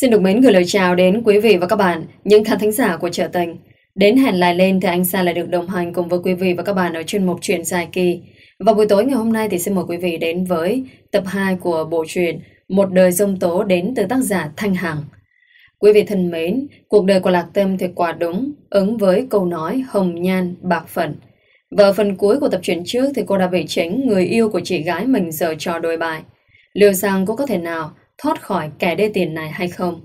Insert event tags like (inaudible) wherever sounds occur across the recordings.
Xin được mến gửi lời chào đến quý vị và các bạn, những khán thính giả của Trở Tình. Đến hẹn lại lên thì anh Sa lại được đồng hành cùng với quý vị và các bạn ở chuyên mục truyện dài kỳ. Và buổi tối ngày hôm nay thì xin mời quý vị đến với tập 2 của bộ truyện Một đời dông tố đến từ tác giả Thanh Hằng. Quý vị thân mến, cuộc đời của Lạc Tâm thì quả đúng, ứng với câu nói hồng nhan bạc phận. Và ở phần cuối của tập truyện trước thì cô đã bị chính người yêu của chị gái mình giờ trò đôi bài. Liệu rằng cô có thể nào thoát khỏi kẻ đê tiền này hay không?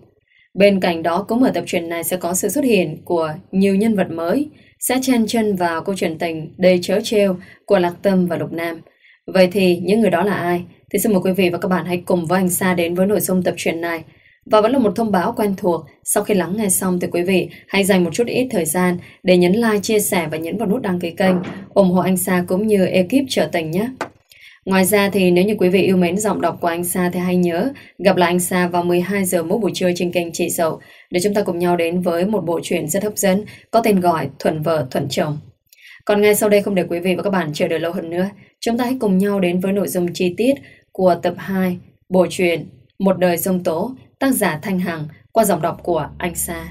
Bên cạnh đó cũng ở tập truyện này sẽ có sự xuất hiện của nhiều nhân vật mới sẽ chen chân vào câu chuyện tình đầy chớ trêu của Lạc Tâm và Lục Nam. Vậy thì những người đó là ai? Thì xin mời quý vị và các bạn hãy cùng với anh Sa đến với nội dung tập truyện này. Và vẫn là một thông báo quen thuộc, sau khi lắng nghe xong thì quý vị hãy dành một chút ít thời gian để nhấn like, chia sẻ và nhấn vào nút đăng ký kênh, ủng hộ anh Sa cũng như ekip trở tình nhé. Ngoài ra thì nếu như quý vị yêu mến giọng đọc của anh Sa thì hãy nhớ gặp lại anh Sa vào 12 giờ mỗi buổi trưa trên kênh Chị Dậu để chúng ta cùng nhau đến với một bộ truyện rất hấp dẫn có tên gọi Thuận Vợ Thuận Chồng. Còn ngay sau đây không để quý vị và các bạn chờ đợi lâu hơn nữa, chúng ta hãy cùng nhau đến với nội dung chi tiết của tập 2 bộ truyện Một đời sông tố tác giả Thanh Hằng qua giọng đọc của anh Sa.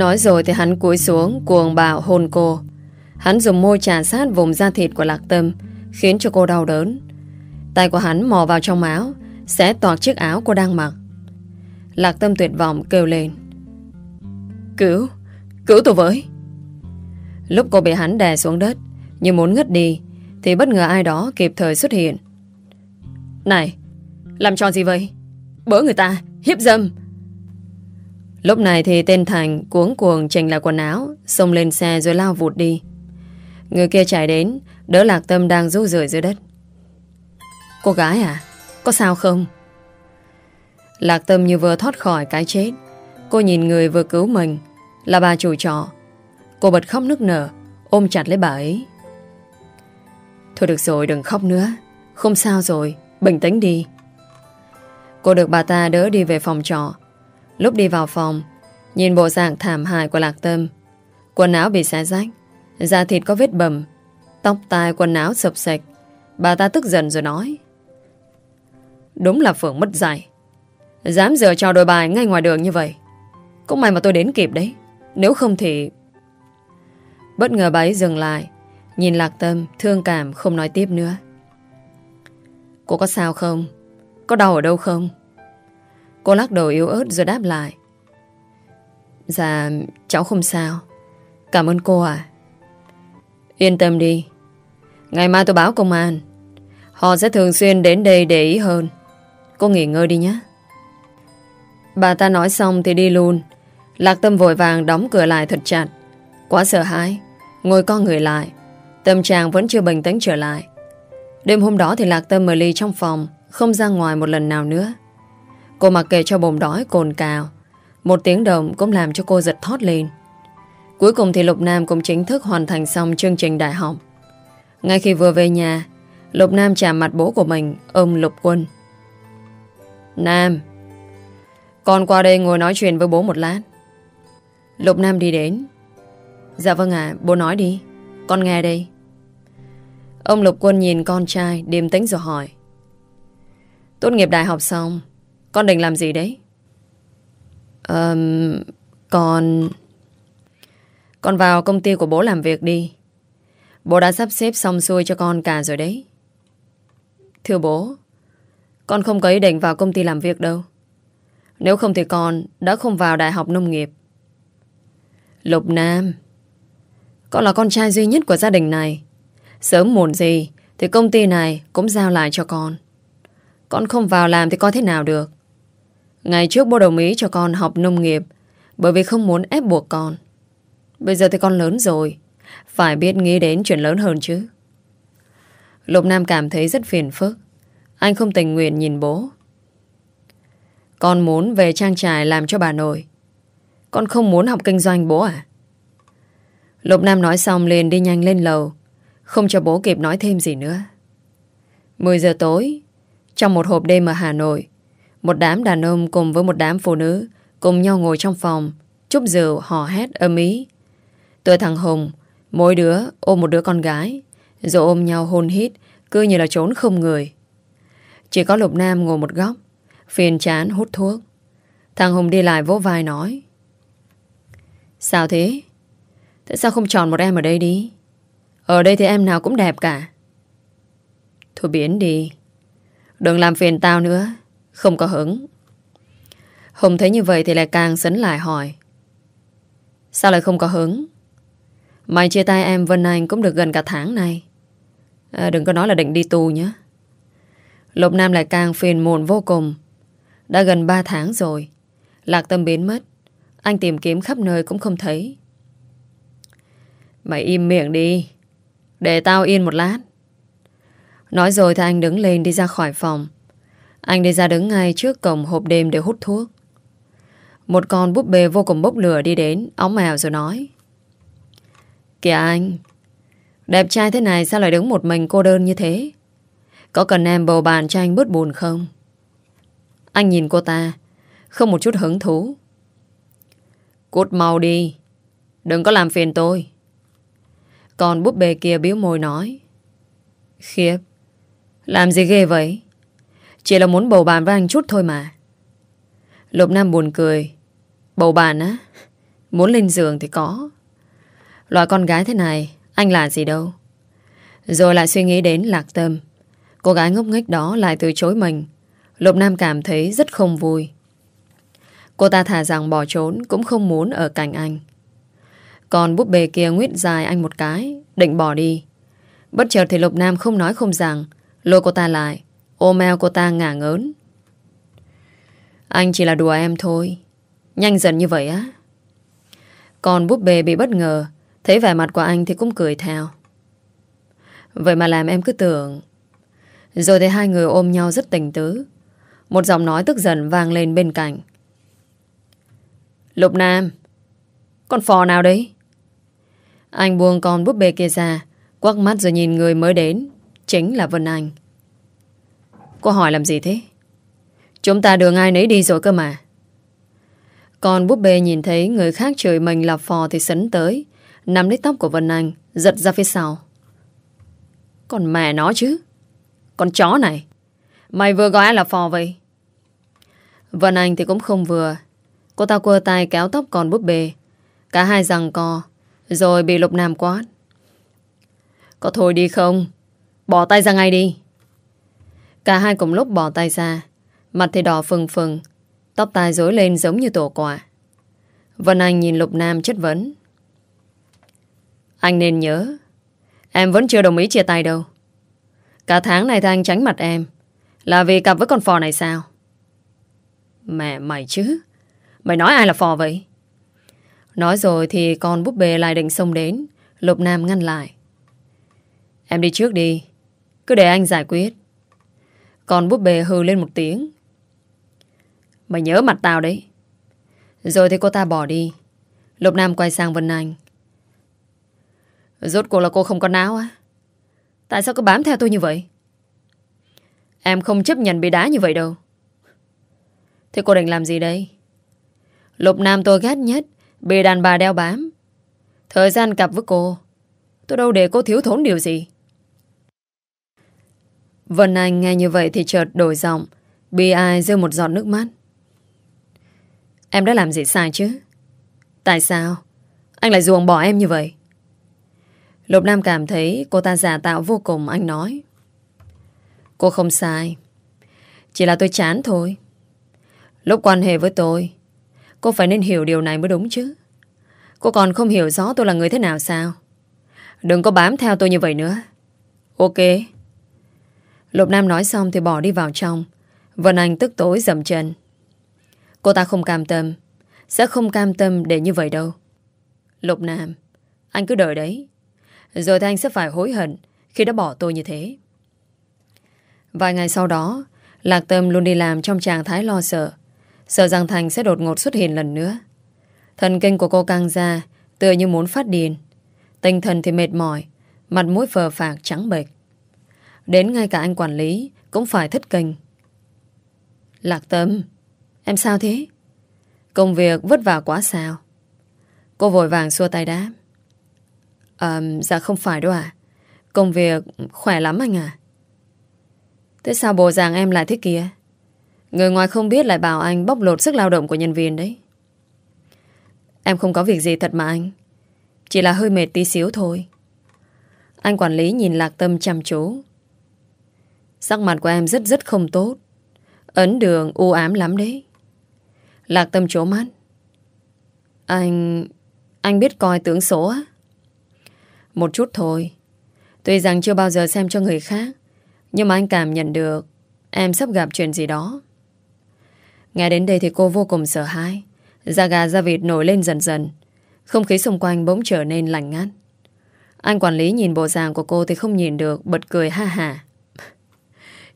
Nói rồi thì hắn cúi xuống, cuồng bạo hôn cô. Hắn dùng môi trà sát vùng da thịt của Lạc Tâm, khiến cho cô đau đớn. Tay của hắn mò vào trong áo, xé toạc chiếc áo cô đang mặc. Lạc Tâm tuyệt vọng kêu lên. Cứu! Cứu tôi với! Lúc cô bị hắn đè xuống đất, như muốn ngất đi, thì bất ngờ ai đó kịp thời xuất hiện. Này! Làm trò gì vậy? Bỡ người ta! Hiếp dâm! Lúc này thì tên Thành cuống cuồng chỉnh lại quần áo, xông lên xe rồi lao vụt đi. Người kia chạy đến, đỡ Lạc Tâm đang rú rượi dưới đất. Cô gái à? Có sao không? Lạc Tâm như vừa thoát khỏi cái chết. Cô nhìn người vừa cứu mình, là bà chủ trọ. Cô bật khóc nức nở, ôm chặt lấy bà ấy. Thôi được rồi, đừng khóc nữa. Không sao rồi, bình tĩnh đi. Cô được bà ta đỡ đi về phòng trọ. Lúc đi vào phòng, Nhìn bộ dạng thảm hại của Lạc Tâm. Quần áo bị xé rách, Da thịt có vết bầm, Tóc tai quần áo sập sạch. Bà ta tức giận rồi nói, Đúng là Phượng mất dạy. Dám giờ cho đôi bài ngay ngoài đường như vậy, Cũng may mà tôi đến kịp đấy. Nếu không thì Bất ngờ bà ấy dừng lại, Nhìn Lạc Tâm thương cảm không nói tiếp nữa. Cô có sao không? Có đau ở đâu không? Cô lắc đầu yếu ớt rồi đáp lại. Dạ cháu không sao. Cảm ơn cô ạ. Yên tâm đi. Ngày mai tôi báo công an. Họ sẽ thường xuyên đến đây để ý hơn. Cô nghỉ ngơi đi nhé. Bà ta nói xong thì đi luôn. Lạc tâm vội vàng đóng cửa lại thật chặt. Quá sợ hãi. Ngồi con người lại. Tâm trạng vẫn chưa bình tĩnh trở lại. Đêm hôm đó thì Lạc Tâm ở ly trong phòng, Không ra ngoài một lần nào nữa. Cô mặc kệ cho bồn đói cồn cào. Một tiếng động cũng làm cho cô giật thót lên. Cuối cùng thì Lục Nam cũng chính thức hoàn thành xong chương trình đại học. Ngay khi vừa về nhà, Lục Nam chạm mặt bố của mình Ông Lục Quân. Nam, Con qua đây ngồi nói chuyện với bố một lát. Lục Nam đi đến. Dạ vâng ạ, Bố nói đi, Con nghe đây. Ông Lục Quân nhìn con trai, Điềm tĩnh rồi hỏi. Tốt nghiệp đại học xong con định làm gì đấy? Um, con... Con vào công ty của bố làm việc đi. Bố đã sắp xếp xong xuôi cho con cả rồi đấy. Thưa bố, con không có ý định vào công ty làm việc đâu. Nếu không thì con đã không vào đại học nông nghiệp. Lục Nam, con là con trai duy nhất của gia đình này. Sớm muộn gì thì công ty này cũng giao lại cho con. Con không vào làm thì con thế nào được. Ngày trước bố đồng ý cho con học nông nghiệp bởi vì không muốn ép buộc con. Bây giờ thì con lớn rồi. Phải biết nghĩ đến chuyện lớn hơn chứ. Lục Nam cảm thấy rất phiền phức. Anh không tình nguyện nhìn bố. Con muốn về trang trại làm cho bà nội. Con không muốn học kinh doanh bố à? Lục Nam nói xong liền đi nhanh lên lầu. Không cho bố kịp nói thêm gì nữa. 10 giờ tối, trong một hộp đêm ở Hà Nội, một đám đàn ông cùng với một đám phụ nữ cùng nhau ngồi trong phòng, chúc rượu hò hét âm ý. Tôi thằng Hùng, mỗi đứa ôm một đứa con gái, rồi ôm nhau hôn hít, cứ như là trốn không người. Chỉ có Lục Nam ngồi một góc, phiền chán hút thuốc. Thằng Hùng đi lại vỗ vai nói. Sao thế? Tại sao không chọn một em ở đây đi? Ở đây thì em nào cũng đẹp cả. Thôi biến đi. Đừng làm phiền tao nữa. Không có hứng. Hùng thấy như vậy thì lại càng sấn lại hỏi. Sao lại không có hứng? Mày chia tay em Vân Anh cũng được gần cả tháng này. À, đừng có nói là định đi tù nhé. Lục Nam lại càng phiền muộn vô cùng. Đã gần 3 tháng rồi. Lạc tâm biến mất. Anh tìm kiếm khắp nơi cũng không thấy. Mày im miệng đi. Để tao yên một lát. Nói rồi thì anh đứng lên đi ra khỏi phòng. Anh đi ra đứng ngay trước cổng hộp đêm để hút thuốc. Một con búp bê vô cùng bốc lửa đi đến, óng mèo rồi nói. Kìa anh, đẹp trai thế này sao lại đứng một mình cô đơn như thế? Có cần em bầu bàn cho anh bớt buồn không? Anh nhìn cô ta, không một chút hứng thú. Cút mau đi, đừng có làm phiền tôi. Còn búp bê kia biếu môi nói. Khiếp, làm gì ghê vậy? Chỉ là muốn bầu bàn với anh chút thôi mà. Lục Nam buồn cười. Bầu bàn á? Muốn lên giường thì có. Loại con gái thế này, anh là gì đâu. Rồi lại suy nghĩ đến lạc tâm. Cô gái ngốc nghếch đó lại từ chối mình. Lục Nam cảm thấy rất không vui. Cô ta thả rằng bỏ trốn cũng không muốn ở cạnh anh. Còn búp bê kia nguyết dài anh một cái, định bỏ đi. Bất chợt thì Lục Nam không nói không rằng, lôi cô ta lại, ôm eo cô ta ngả ngớn. Anh chỉ là đùa em thôi. Nhanh dần như vậy á. Còn búp bê bị bất ngờ, thấy vẻ mặt của anh thì cũng cười theo. Vậy mà làm em cứ tưởng. Rồi thấy hai người ôm nhau rất tình tứ. Một giọng nói tức giận vang lên bên cạnh. Lục Nam, con phò nào đấy? Anh buông con búp bê kia ra, quắc mắt rồi nhìn người mới đến, chính là Vân Anh. Cô hỏi làm gì thế? Chúng ta đường ai nấy đi rồi cơ mà. Còn búp bê nhìn thấy người khác chửi mình là phò thì sấn tới, nắm lấy tóc của Vân Anh, giật ra phía sau. Còn mẹ nó chứ. Con chó này. Mày vừa gọi ai là phò vậy? Vân Anh thì cũng không vừa. Cô ta quơ tay kéo tóc con búp bê. Cả hai rằng co, rồi bị Lục Nam quát. Có thôi đi không? Bỏ tay ra ngay đi. Cả hai cùng lúc bỏ tay ra. Mặt thì đỏ phừng phừng. Tóc tai rối lên giống như tổ quả. Vân Anh nhìn Lục Nam chất vấn. Anh nên nhớ. Em vẫn chưa đồng ý chia tay đâu. Cả tháng này thì anh tránh mặt em. Là vì cặp với con phò này sao? Mẹ, mày chứ. Mày nói ai là phò vậy? Nói rồi thì con búp bê lại định xông đến. Lục Nam ngăn lại. Em đi trước đi. Cứ để anh giải quyết còn búp bê hừ lên một tiếng. Mày nhớ mặt tao đấy. Rồi thì cô ta bỏ đi. Lục Nam quay sang Vân Anh. Rốt cuộc là cô không có não á? Tại sao cứ bám theo tôi như vậy? Em không chấp nhận bị đá như vậy đâu. Thế cô định làm gì đây? Lục Nam tôi ghét nhất Bị đàn bà đeo bám Thời gian cặp với cô, Tôi đâu để cô thiếu thốn điều gì Vân Anh nghe như vậy thì chợt đổi giọng. Bi ai rơi một giọt nước mắt? Em đã làm gì sai chứ? Tại sao? Anh lại ruồng bỏ em như vậy? Lục Nam cảm thấy cô ta giả tạo vô cùng, Anh nói. Cô không sai. Chỉ là tôi chán thôi. Lúc quan hệ với tôi, Cô phải nên hiểu điều này mới đúng chứ. Cô còn không hiểu rõ tôi là người thế nào sao? Đừng có bám theo tôi như vậy nữa. Ok. Lục Nam nói xong thì bỏ đi vào trong. Vân Anh tức tối dầm chân. Cô ta không cam tâm. Sẽ không cam tâm để như vậy đâu. Lục Nam, Anh cứ đợi đấy. Rồi thì anh sẽ phải hối hận Khi đã bỏ tôi như thế. Vài ngày sau đó, Lạc Tâm luôn đi làm trong trạng thái lo sợ. Sợ rằng Thành sẽ đột ngột xuất hiện lần nữa. Thần kinh của cô căng ra, Tựa như muốn phát điên. Tinh thần thì mệt mỏi, Mặt mũi phờ phạc trắng bệch. Đến ngay cả anh quản lý Cũng phải thất kinh. Lạc tâm, Em sao thế? Công việc vất vả quá sao? Cô vội vàng xua tay đáp. À dạ không phải đâu à Công việc khỏe lắm anh à Thế sao bộ dạng em lại thế kia? Người ngoài không biết lại bảo anh bóc lột sức lao động của nhân viên đấy. Em không có việc gì thật mà anh. Chỉ là hơi mệt tí xíu thôi. Anh quản lý nhìn Lạc Tâm chăm chú. Sắc mặt của em rất rất không tốt. Ấn đường u ám lắm đấy. Lạc Tâm trố mắt. Anh... Anh biết coi tướng số á? Một chút thôi. Tuy rằng chưa bao giờ xem cho người khác, Nhưng mà anh cảm nhận được Em sắp gặp chuyện gì đó. Nghe đến đây thì cô vô cùng sợ hãi. Da gà da vịt nổi lên dần dần. Không khí xung quanh bỗng trở nên lạnh ngắt. Anh quản lý nhìn bộ dạng của cô Thì không nhìn được, bật cười ha hà.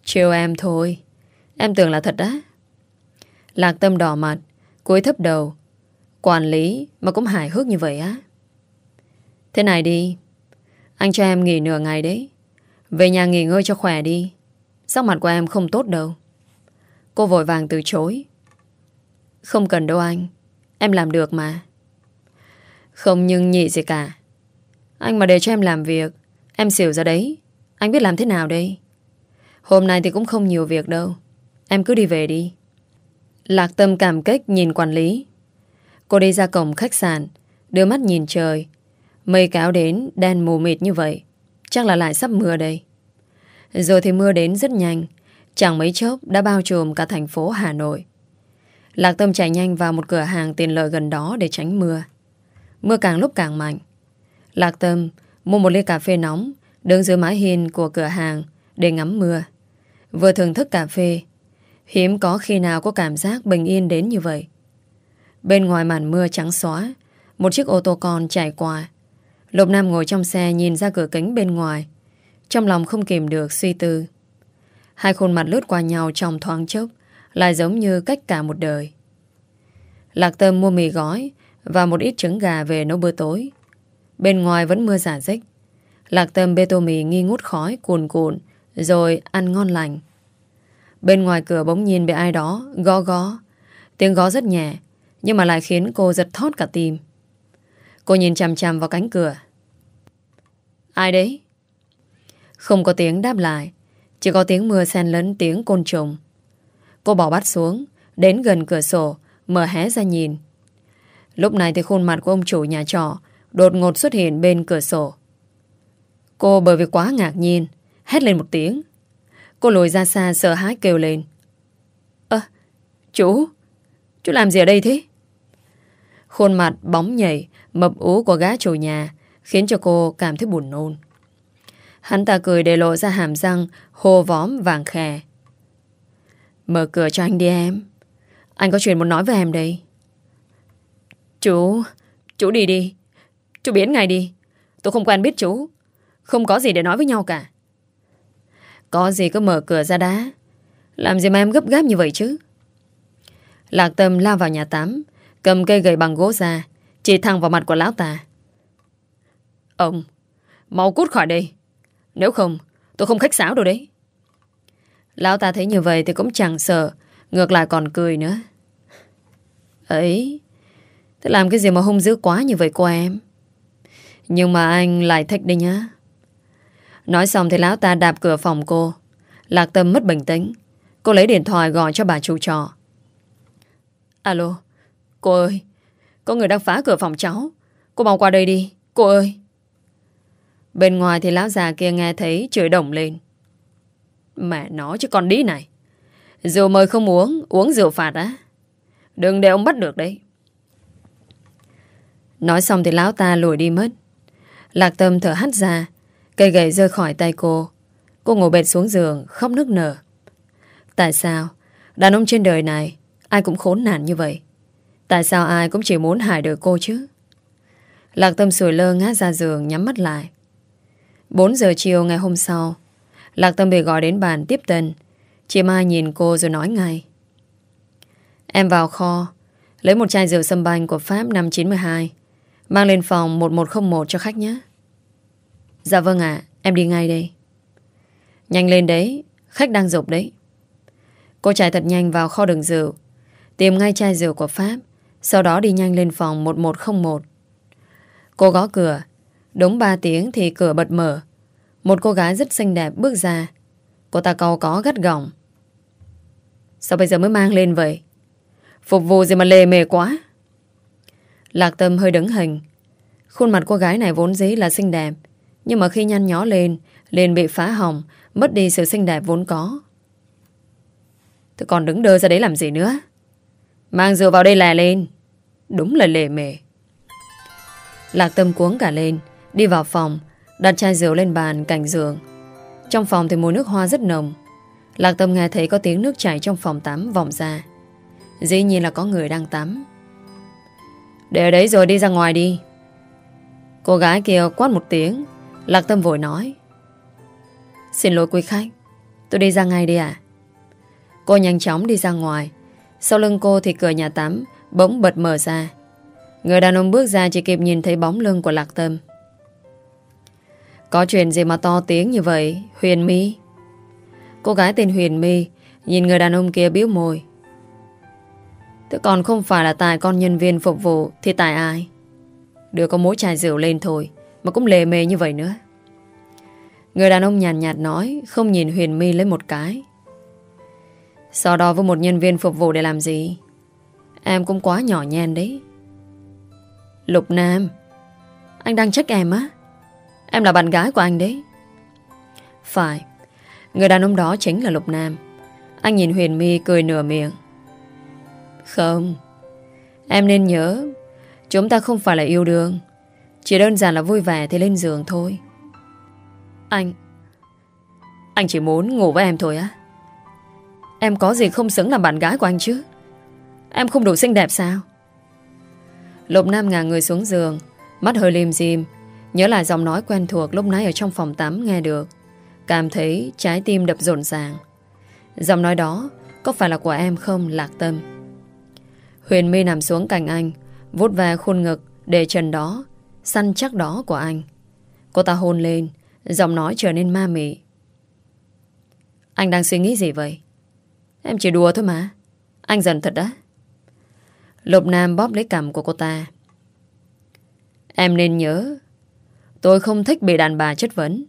Chiều em thôi. Em tưởng là thật đó Lạc tâm đỏ mặt, cúi thấp đầu. Quản lý mà cũng hài hước như vậy á. Thế này đi. Anh cho em nghỉ nửa ngày đấy. Về nhà nghỉ ngơi cho khỏe đi. Sắc mặt của em không tốt đâu. Cô vội vàng từ chối. Không cần đâu anh. Em làm được mà. Không nhưng nhị gì cả. Anh mà để cho em làm việc, Em xỉu ra đấy. Anh biết làm thế nào đây? Hôm nay thì cũng không nhiều việc đâu. Em cứ đi về đi. Lạc tâm cảm kích nhìn quản lý. Cô đi ra cổng khách sạn, Đưa mắt nhìn trời. Mây cáo đến, đen mù mịt như vậy. Chắc là lại sắp mưa đây. Rồi thì mưa đến rất nhanh. Chẳng mấy chốc đã bao trùm cả thành phố Hà Nội. Lạc Tâm chạy nhanh vào một cửa hàng tiền lợi gần đó để tránh mưa. Mưa càng lúc càng mạnh. Lạc Tâm mua một ly cà phê nóng, đứng dưới mái hiên của cửa hàng để ngắm mưa. Vừa thưởng thức cà phê hiếm có khi nào có cảm giác bình yên đến như vậy. Bên ngoài màn mưa trắng xóa, một chiếc ô tô con chạy qua. Lục Nam ngồi trong xe nhìn ra cửa kính bên ngoài trong lòng không kìm được suy tư. Hai khuôn mặt lướt qua nhau trong thoáng chốc, lại giống như cách cả một đời Lạc Tâm mua mì gói Và một ít trứng gà về nấu bữa tối Bên ngoài vẫn mưa giả dích Lạc Tâm bê tô mì nghi ngút khói cuồn cuộn rồi ăn ngon lành. Bên ngoài cửa bỗng nhìn bị ai đó Gó gó Tiếng gó rất nhẹ, Nhưng mà lại khiến cô giật thót cả tim. Cô nhìn chằm chằm vào cánh cửa. Ai đấy? Không có tiếng đáp lại, Chỉ có tiếng mưa xen lẫn tiếng côn trùng. Cô bỏ bát xuống, Đến gần cửa sổ, Mở hé ra nhìn. Lúc này thì khuôn mặt của ông chủ nhà trọ Đột ngột xuất hiện bên cửa sổ. Cô bởi vì quá ngạc nhiên Hét lên một tiếng. Cô lùi ra xa, sợ hãi kêu lên. Ơ, Chú Chú làm gì ở đây thế? Khuôn mặt bóng nhảy, Mập ú của gã chủ nhà Khiến cho cô cảm thấy buồn nôn. Hắn ta cười để lộ ra hàm răng, Hô vóm vàng khè. Mở cửa cho anh đi em. Anh có chuyện muốn nói với em đây. Chú Chú đi đi. Chú biến ngay đi. Tôi không quen biết chú. Không có gì để nói với nhau cả. Có gì cứ mở cửa ra đá Làm gì mà em gấp gáp như vậy chứ? Lạc tâm lao vào nhà tắm, Cầm cây gậy bằng gỗ ra, Chỉ thẳng vào mặt của lão ta. Ông, Mau cút khỏi đây. Nếu không, tôi không khách sáo đâu đấy. Lão ta thấy như vậy thì cũng chẳng sợ, Ngược lại còn cười nữa. Ấy, Thế làm cái gì mà hung dữ quá như vậy cô em? Nhưng mà anh lại thích đi nhá. Nói xong thì lão ta đạp cửa phòng cô. Lạc tâm mất bình tĩnh. Cô lấy điện thoại gọi cho bà chủ trọ. Alo, Cô ơi, Có người đang phá cửa phòng cháu. Cô mau qua đây đi, Cô ơi. Bên ngoài thì lão già kia nghe thấy chửi đồng lên. Mẹ nó chứ con đi này. Rượu mời không uống Uống rượu phạt á. Đừng để ông bắt được đấy. Nói xong thì lão ta lùi đi mất. Lạc tâm thở hắt ra. Cây gậy rơi khỏi tay cô. Cô ngồi bệt xuống giường, khóc nức nở. Tại sao? Đàn ông trên đời này, Ai cũng khốn nạn như vậy. Tại sao ai cũng chỉ muốn hại đời cô chứ? Lạc tâm sủi lơ ngã ra giường, Nhắm mắt lại. 4 giờ chiều ngày hôm sau, Lạc Tâm bị gọi đến bàn tiếp tân. Chị Mai nhìn cô rồi nói ngay. Em vào kho, Lấy một chai rượu sâm banh của Pháp năm 92 Mang lên phòng 1101 cho khách nhé. Dạ vâng ạ, Em đi ngay đây. Nhanh lên đấy, Khách đang dục đấy. Cô chạy thật nhanh vào kho đường rượu, Tìm ngay chai rượu của Pháp, Sau đó đi nhanh lên phòng 1101 Cô gõ cửa, Đúng 3 tiếng thì cửa bật mở. Một cô gái rất xinh đẹp bước ra. Cô ta cầu có gắt gỏng. Sao bây giờ mới mang lên vậy? Phục vụ gì mà lề mề quá? Lạc tâm hơi đứng hình. Khuôn mặt cô gái này vốn dĩ là xinh đẹp nhưng mà khi nhăn nhó lên, liền bị phá hỏng, Mất đi sự xinh đẹp vốn có. Tôi còn đứng đơ ra đấy làm gì nữa? Mang rượu vào đây lè lên. Đúng là lề mề. Lạc tâm cuống cả lên, Đi vào phòng, Đặt chai rượu lên bàn cạnh giường. Trong phòng thì mùi nước hoa rất nồng. Lạc tâm nghe thấy có tiếng nước chảy trong phòng tắm vọng ra. Dĩ nhiên là có người đang tắm. Để đấy rồi đi ra ngoài đi. Cô gái kia quát một tiếng. Lạc tâm vội nói. Xin lỗi quý khách, Tôi đi ra ngay đi ạ. Cô nhanh chóng đi ra ngoài. Sau lưng cô thì cửa nhà tắm Bỗng bật mở ra. Người đàn ông bước ra chỉ kịp nhìn thấy bóng lưng của Lạc Tâm. Có chuyện gì mà to tiếng như vậy, Huyền My? Cô gái tên Huyền My Nhìn người đàn ông kia biếu môi. Thế còn không phải là tài con nhân viên phục vụ Thì tại ai? Đưa có mối chai rượu lên thôi. Mà cũng lề mề như vậy nữa. Người đàn ông nhàn nhạt, nhạt nói Không nhìn Huyền My lấy một cái. Sau đó với một nhân viên phục vụ để làm gì? Em cũng quá nhỏ nhen đấy. Lục Nam Anh đang trách em á. Em là bạn gái của anh đấy. Phải Người đàn ông đó chính là Lục Nam. Anh nhìn Huyền My cười nửa miệng. Không Em nên nhớ Chúng ta không phải là yêu đương. Chỉ đơn giản là vui vẻ thì lên giường thôi. Anh Anh chỉ muốn ngủ với em thôi á. Em có gì không xứng làm bạn gái của anh chứ? Em không đủ xinh đẹp sao? Lục Nam ngả người xuống giường, Mắt hơi lim dim, Nhớ lại giọng nói quen thuộc lúc nãy ở trong phòng tắm nghe được. Cảm thấy trái tim đập rộn ràng. Giọng nói đó Có phải là của em không, lạc tâm? Huyền mi nằm xuống cạnh anh Vút về khuôn ngực Để trần đó Săn chắc đó của anh. Cô ta hôn lên Giọng nói trở nên ma mị. Anh đang suy nghĩ gì vậy? Em chỉ đùa thôi mà. Anh giận thật đó Lục Nam bóp lấy cằm của cô ta. Em nên nhớ Tôi không thích bị đàn bà chất vấn.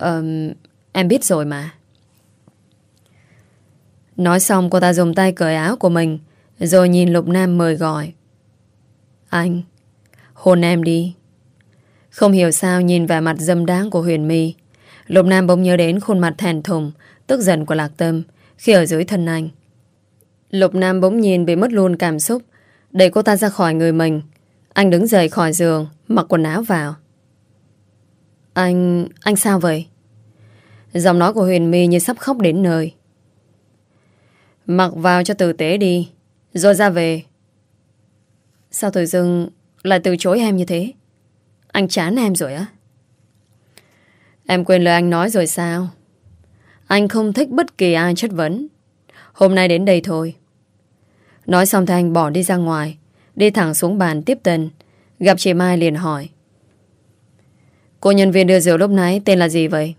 Um, Em biết rồi mà. Nói xong cô ta dùng tay cởi áo của mình Rồi nhìn Lục Nam mời gọi. Anh Hôn em đi. Không hiểu sao nhìn vào mặt dâm đáng của Huyền My. Lục Nam bỗng nhớ đến khuôn mặt thèn thùng, Tức giận của Lạc Tâm, Khi ở dưới thân anh. Lục Nam bỗng nhìn bị mất luôn cảm xúc. Đẩy cô ta ra khỏi người mình. Anh đứng dậy khỏi giường, Mặc quần áo vào. Anh... anh sao vậy? Giọng nói của Huyền My như sắp khóc đến nơi. Mặc vào cho tử tế đi, Rồi ra về. Sao tự dưng lại từ chối em như thế. Anh chán em rồi á. Em quên lời anh nói rồi sao? Anh không thích bất kỳ ai chất vấn. Hôm nay đến đây thôi. Nói xong thì anh bỏ đi ra ngoài Đi thẳng xuống bàn tiếp tân. Gặp chị Mai liền hỏi. Cô nhân viên đưa rượu lúc nãy Tên là gì vậy?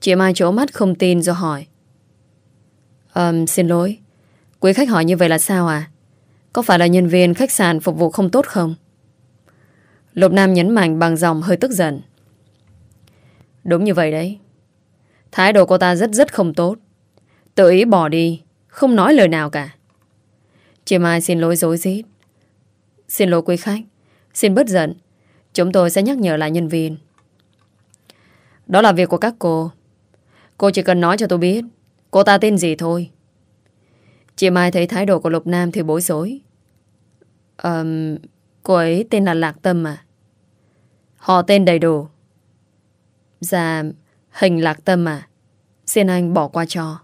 Chị Mai chỗ mắt không tin rồi hỏi. Um, Xin lỗi. Quý khách hỏi như vậy là sao à? Có phải là nhân viên khách sạn phục vụ không tốt không? Lục Nam nhấn mạnh bằng dòng hơi tức giận. Đúng như vậy đấy. Thái độ cô ta rất rất không tốt. Tự ý bỏ đi, Không nói lời nào cả. Chị Mai xin lỗi dối rít. Xin lỗi quý khách. Xin bớt giận. Chúng tôi sẽ nhắc nhở lại nhân viên. Đó là việc của các cô. Cô chỉ cần nói cho tôi biết, Cô ta tên gì thôi. Chị Mai thấy thái độ của Lục Nam thì bối rối. Um, Cô ấy tên là Lạc Tâm à? Họ tên đầy đủ. Dạ Hình Lạc Tâm à? Xin anh bỏ qua cho.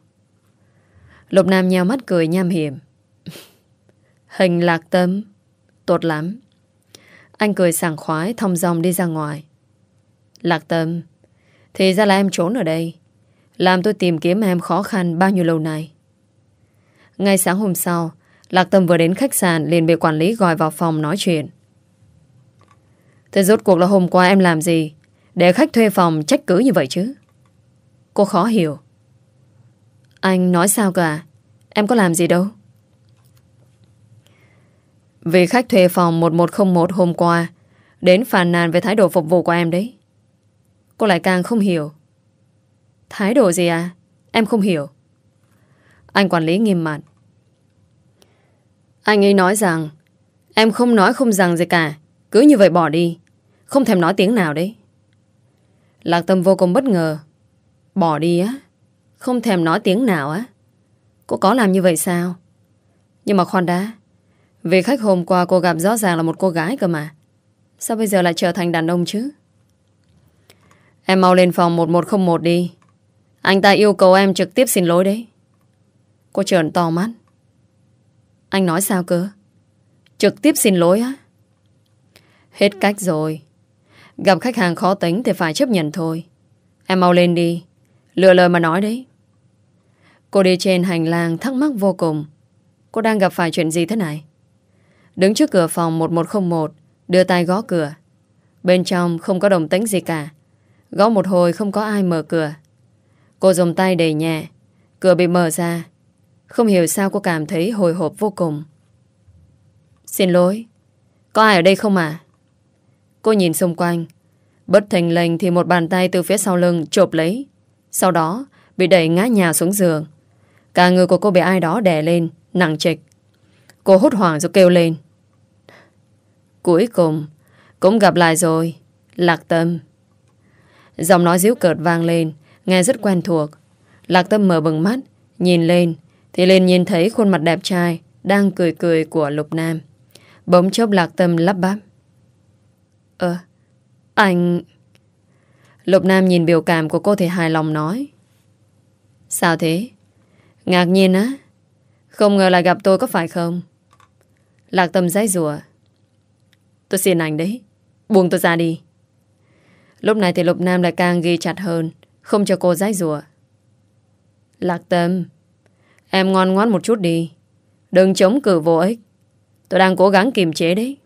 Lục Nam nheo mắt cười nham hiểm. (laughs) Hình lạc tâm Tốt lắm. Anh cười sảng khoái thong dòng đi ra ngoài. Lạc tâm Thì ra là em trốn ở đây. Làm tôi tìm kiếm em khó khăn bao nhiêu lâu nay. Ngay sáng hôm sau, Lạc tâm vừa đến khách sạn liền bị quản lý gọi vào phòng nói chuyện. Thế rốt cuộc là hôm qua em làm gì? Để khách thuê phòng trách cứ như vậy chứ? Cô khó hiểu. Anh nói sao cả? À? Em có làm gì đâu? Vì khách thuê phòng 1101 hôm qua, Đến phàn nàn về thái độ phục vụ của em đấy. Cô lại càng không hiểu. Thái độ gì à? Em không hiểu. Anh quản lý nghiêm mặt Anh ấy nói rằng, Em không nói không rằng gì cả, Cứ như vậy bỏ đi, Không thèm nói tiếng nào đấy. Lạc Tâm vô cùng bất ngờ. Bỏ đi á, Không thèm nói tiếng nào á. Cô có làm như vậy sao? Nhưng mà khoan đã, Vì khách hôm qua cô gặp rõ ràng là một cô gái cơ mà. Sao bây giờ lại trở thành đàn ông chứ? Em mau lên phòng 1101 đi. Anh ta yêu cầu em trực tiếp xin lỗi đấy. Cô trợn to mắt. Anh nói sao cơ? Trực tiếp xin lỗi á? Hết cách rồi. Gặp khách hàng khó tính thì phải chấp nhận thôi. Em mau lên đi. Lựa lời mà nói đấy. Cô đi trên hành lang thắc mắc vô cùng. Cô đang gặp phải chuyện gì thế này? Đứng trước cửa phòng 1101 Đưa tay gõ cửa. Bên trong không có đồng tính gì cả. Gõ một hồi không có ai mở cửa. Cô dùng tay đẩy nhẹ. Cửa bị mở ra. Không hiểu sao cô cảm thấy hồi hộp vô cùng. Xin lỗi. Có ai ở đây không à Cô nhìn xung quanh. Bất thành lệnh thì một bàn tay từ phía sau lưng chộp lấy. Sau đó, Bị đẩy ngã nhà xuống giường. Cả người của cô bị ai đó đè lên, Nặng trịch. Cô hốt hoảng rồi kêu lên. Cuối cùng, Cũng gặp lại rồi, Lạc tâm. Giọng nói díu cợt vang lên, Nghe rất quen thuộc. Lạc tâm mở bừng mắt, Nhìn lên. Thì lên nhìn thấy khuôn mặt đẹp trai, Đang cười cười của Lục Nam. Bỗng chốc lạc tâm lắp bắp. Ơ Anh Lục Nam nhìn biểu cảm của cô thì hài lòng nói. Sao thế? Ngạc nhiên á. Không ngờ lại gặp tôi có phải không? Lạc tâm giấy rùa Tôi xin anh đấy. Buông tôi ra đi. Lúc này thì Lục Nam lại càng ghi chặt hơn, Không cho cô giấy rùa Lạc tâm. Em ngoan ngoãn một chút đi. Đừng chống cử vô ích. Tôi đang cố gắng kiềm chế đấy.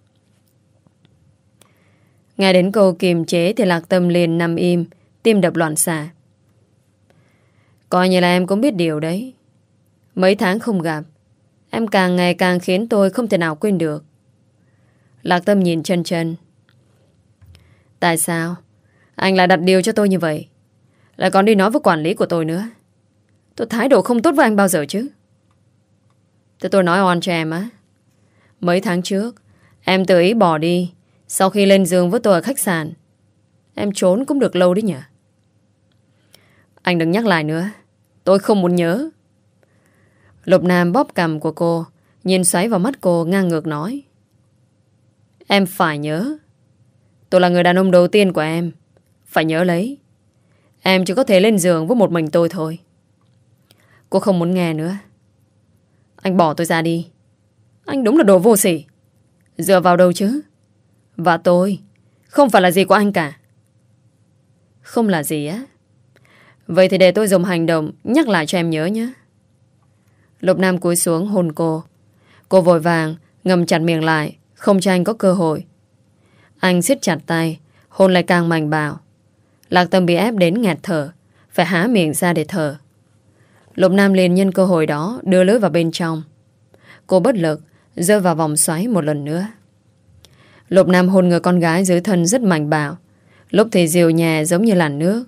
Nghe đến câu kiềm chế Thì Lạc Tâm liền nằm im, Tim đập loạn xạ. Coi như là em cũng biết điều đấy. Mấy tháng không gặp, Em càng ngày càng khiến tôi không thể nào quên được. Lạc Tâm nhìn chân chân. Tại sao? Anh lại đặt điều cho tôi như vậy? Lại còn đi nói với quản lý của tôi nữa. Tôi thái độ không tốt với anh bao giờ chứ? Thế tôi nói on cho em á. Mấy tháng trước, Em tự ý bỏ đi. Sau khi lên giường với tôi ở khách sạn, Em trốn cũng được lâu đấy nhỉ? Anh đừng nhắc lại nữa. Tôi không muốn nhớ. Lục Nam bóp cầm của cô, Nhìn xoáy vào mắt cô, ngang ngược nói. Em phải nhớ. Tôi là người đàn ông đầu tiên của em. Phải nhớ lấy. Em chỉ có thể lên giường với một mình tôi thôi. Cô không muốn nghe nữa. Anh bỏ tôi ra đi. Anh đúng là đồ vô sỉ. Dựa vào đâu chứ? Và tôi, Không phải là gì của anh cả. Không là gì á. Vậy thì để tôi dùng hành động Nhắc lại cho em nhớ nhé. Lục Nam cúi xuống hôn cô. Cô vội vàng ngầm chặt miệng lại, Không cho anh có cơ hội. Anh siết chặt tay, Hôn lại càng mạnh bạo Lạc tâm bị ép đến nghẹt thở, Phải há miệng ra để thở. Lục Nam liền nhân cơ hội đó Đưa lưới vào bên trong. Cô bất lực, Rơi vào vòng xoáy một lần nữa. Lục Nam hôn người con gái dưới thân rất mạnh bạo. Lúc thì dìu nhà giống như làn nước.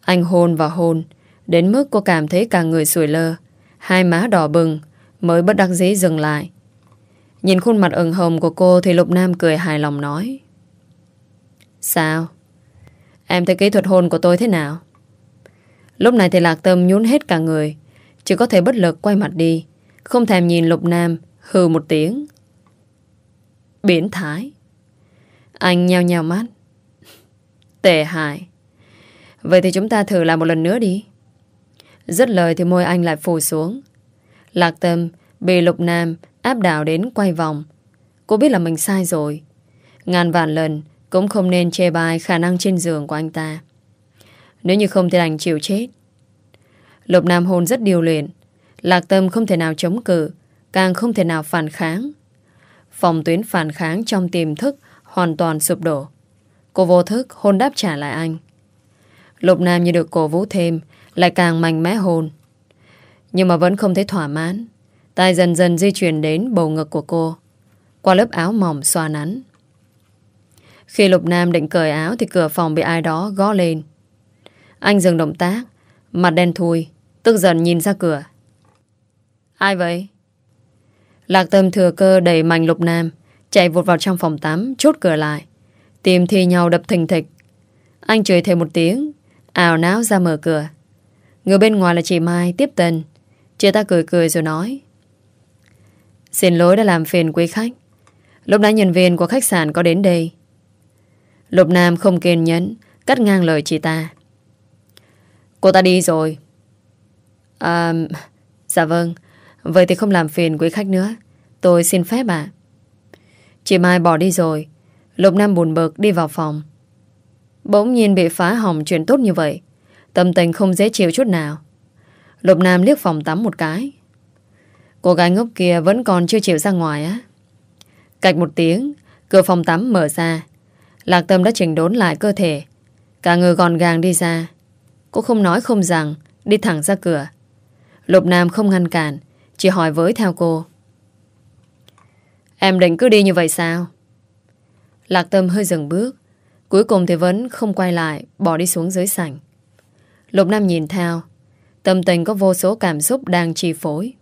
Anh hôn và hôn, Đến mức cô cảm thấy cả người sủi lơ, Hai má đỏ bừng Mới bất đắc dĩ dừng lại. Nhìn khuôn mặt ửng hồng của cô Thì Lục Nam cười hài lòng nói, Sao? Em thấy kỹ thuật hôn của tôi thế nào? Lúc này thì Lạc Tâm nhún hết cả người. Chỉ có thể bất lực quay mặt đi. Không thèm nhìn Lục Nam, Hừ một tiếng. Biến thái. Anh nhào nhào mắt. (laughs) Tệ hại. Vậy thì chúng ta thử làm một lần nữa đi. Rất lời thì môi anh lại phù xuống. Lạc tâm Bị lục nam áp đảo đến quay vòng. Cô biết là mình sai rồi. Ngàn vạn lần Cũng không nên chê bai khả năng trên giường của anh ta. Nếu như không thì đành chịu chết. Lục nam hôn rất điều luyện. Lạc tâm không thể nào chống cự, Càng không thể nào phản kháng. Phòng tuyến phản kháng trong tiềm thức Hoàn toàn sụp đổ. Cô vô thức hôn đáp trả lại anh. Lục Nam như được cổ vũ thêm, Lại càng mạnh mẽ hôn. Nhưng mà vẫn không thấy thỏa mãn. Tay dần dần di chuyển đến bầu ngực của cô. Qua lớp áo mỏng xoa nắn. Khi Lục Nam định cởi áo Thì cửa phòng bị ai đó gõ lên. Anh dừng động tác. Mặt đen thui, Tức giận nhìn ra cửa. Ai vậy? Lạc tâm thừa cơ đẩy mạnh Lục Nam, Chạy vụt vào trong phòng tắm, Chốt cửa lại. Tìm thi nhau đập thình thịch. Anh chửi thêm một tiếng, Ảo náo ra mở cửa. Người bên ngoài là chị Mai, tiếp tân. Chị ta cười cười rồi nói. Xin lỗi đã làm phiền quý khách. Lúc nãy nhân viên của khách sạn có đến đây. Lục Nam không kiên nhẫn, Cắt ngang lời chị ta. Cô ta đi rồi. À Dạ vâng. Vậy thì không làm phiền quý khách nữa. Tôi xin phép ạ. Chị Mai bỏ đi rồi. Lục Nam buồn bực đi vào phòng. Bỗng nhiên bị phá hỏng chuyện tốt như vậy. Tâm tình không dễ chịu chút nào. Lục Nam liếc phòng tắm một cái. Cô gái ngốc kia vẫn còn chưa chịu ra ngoài á. Cạch một tiếng, Cửa phòng tắm mở ra. Lạc Tâm đã chỉnh đốn lại cơ thể. Cả người gọn gàng đi ra. Cô không nói không rằng, Đi thẳng ra cửa. Lục Nam không ngăn cản, Chỉ hỏi với theo cô. Em định cứ đi như vậy sao? Lạc Tâm hơi dừng bước, Cuối cùng thì vẫn không quay lại, Bỏ đi xuống dưới sảnh. Lục Nam nhìn theo, Tâm tình có vô số cảm xúc đang chi phối.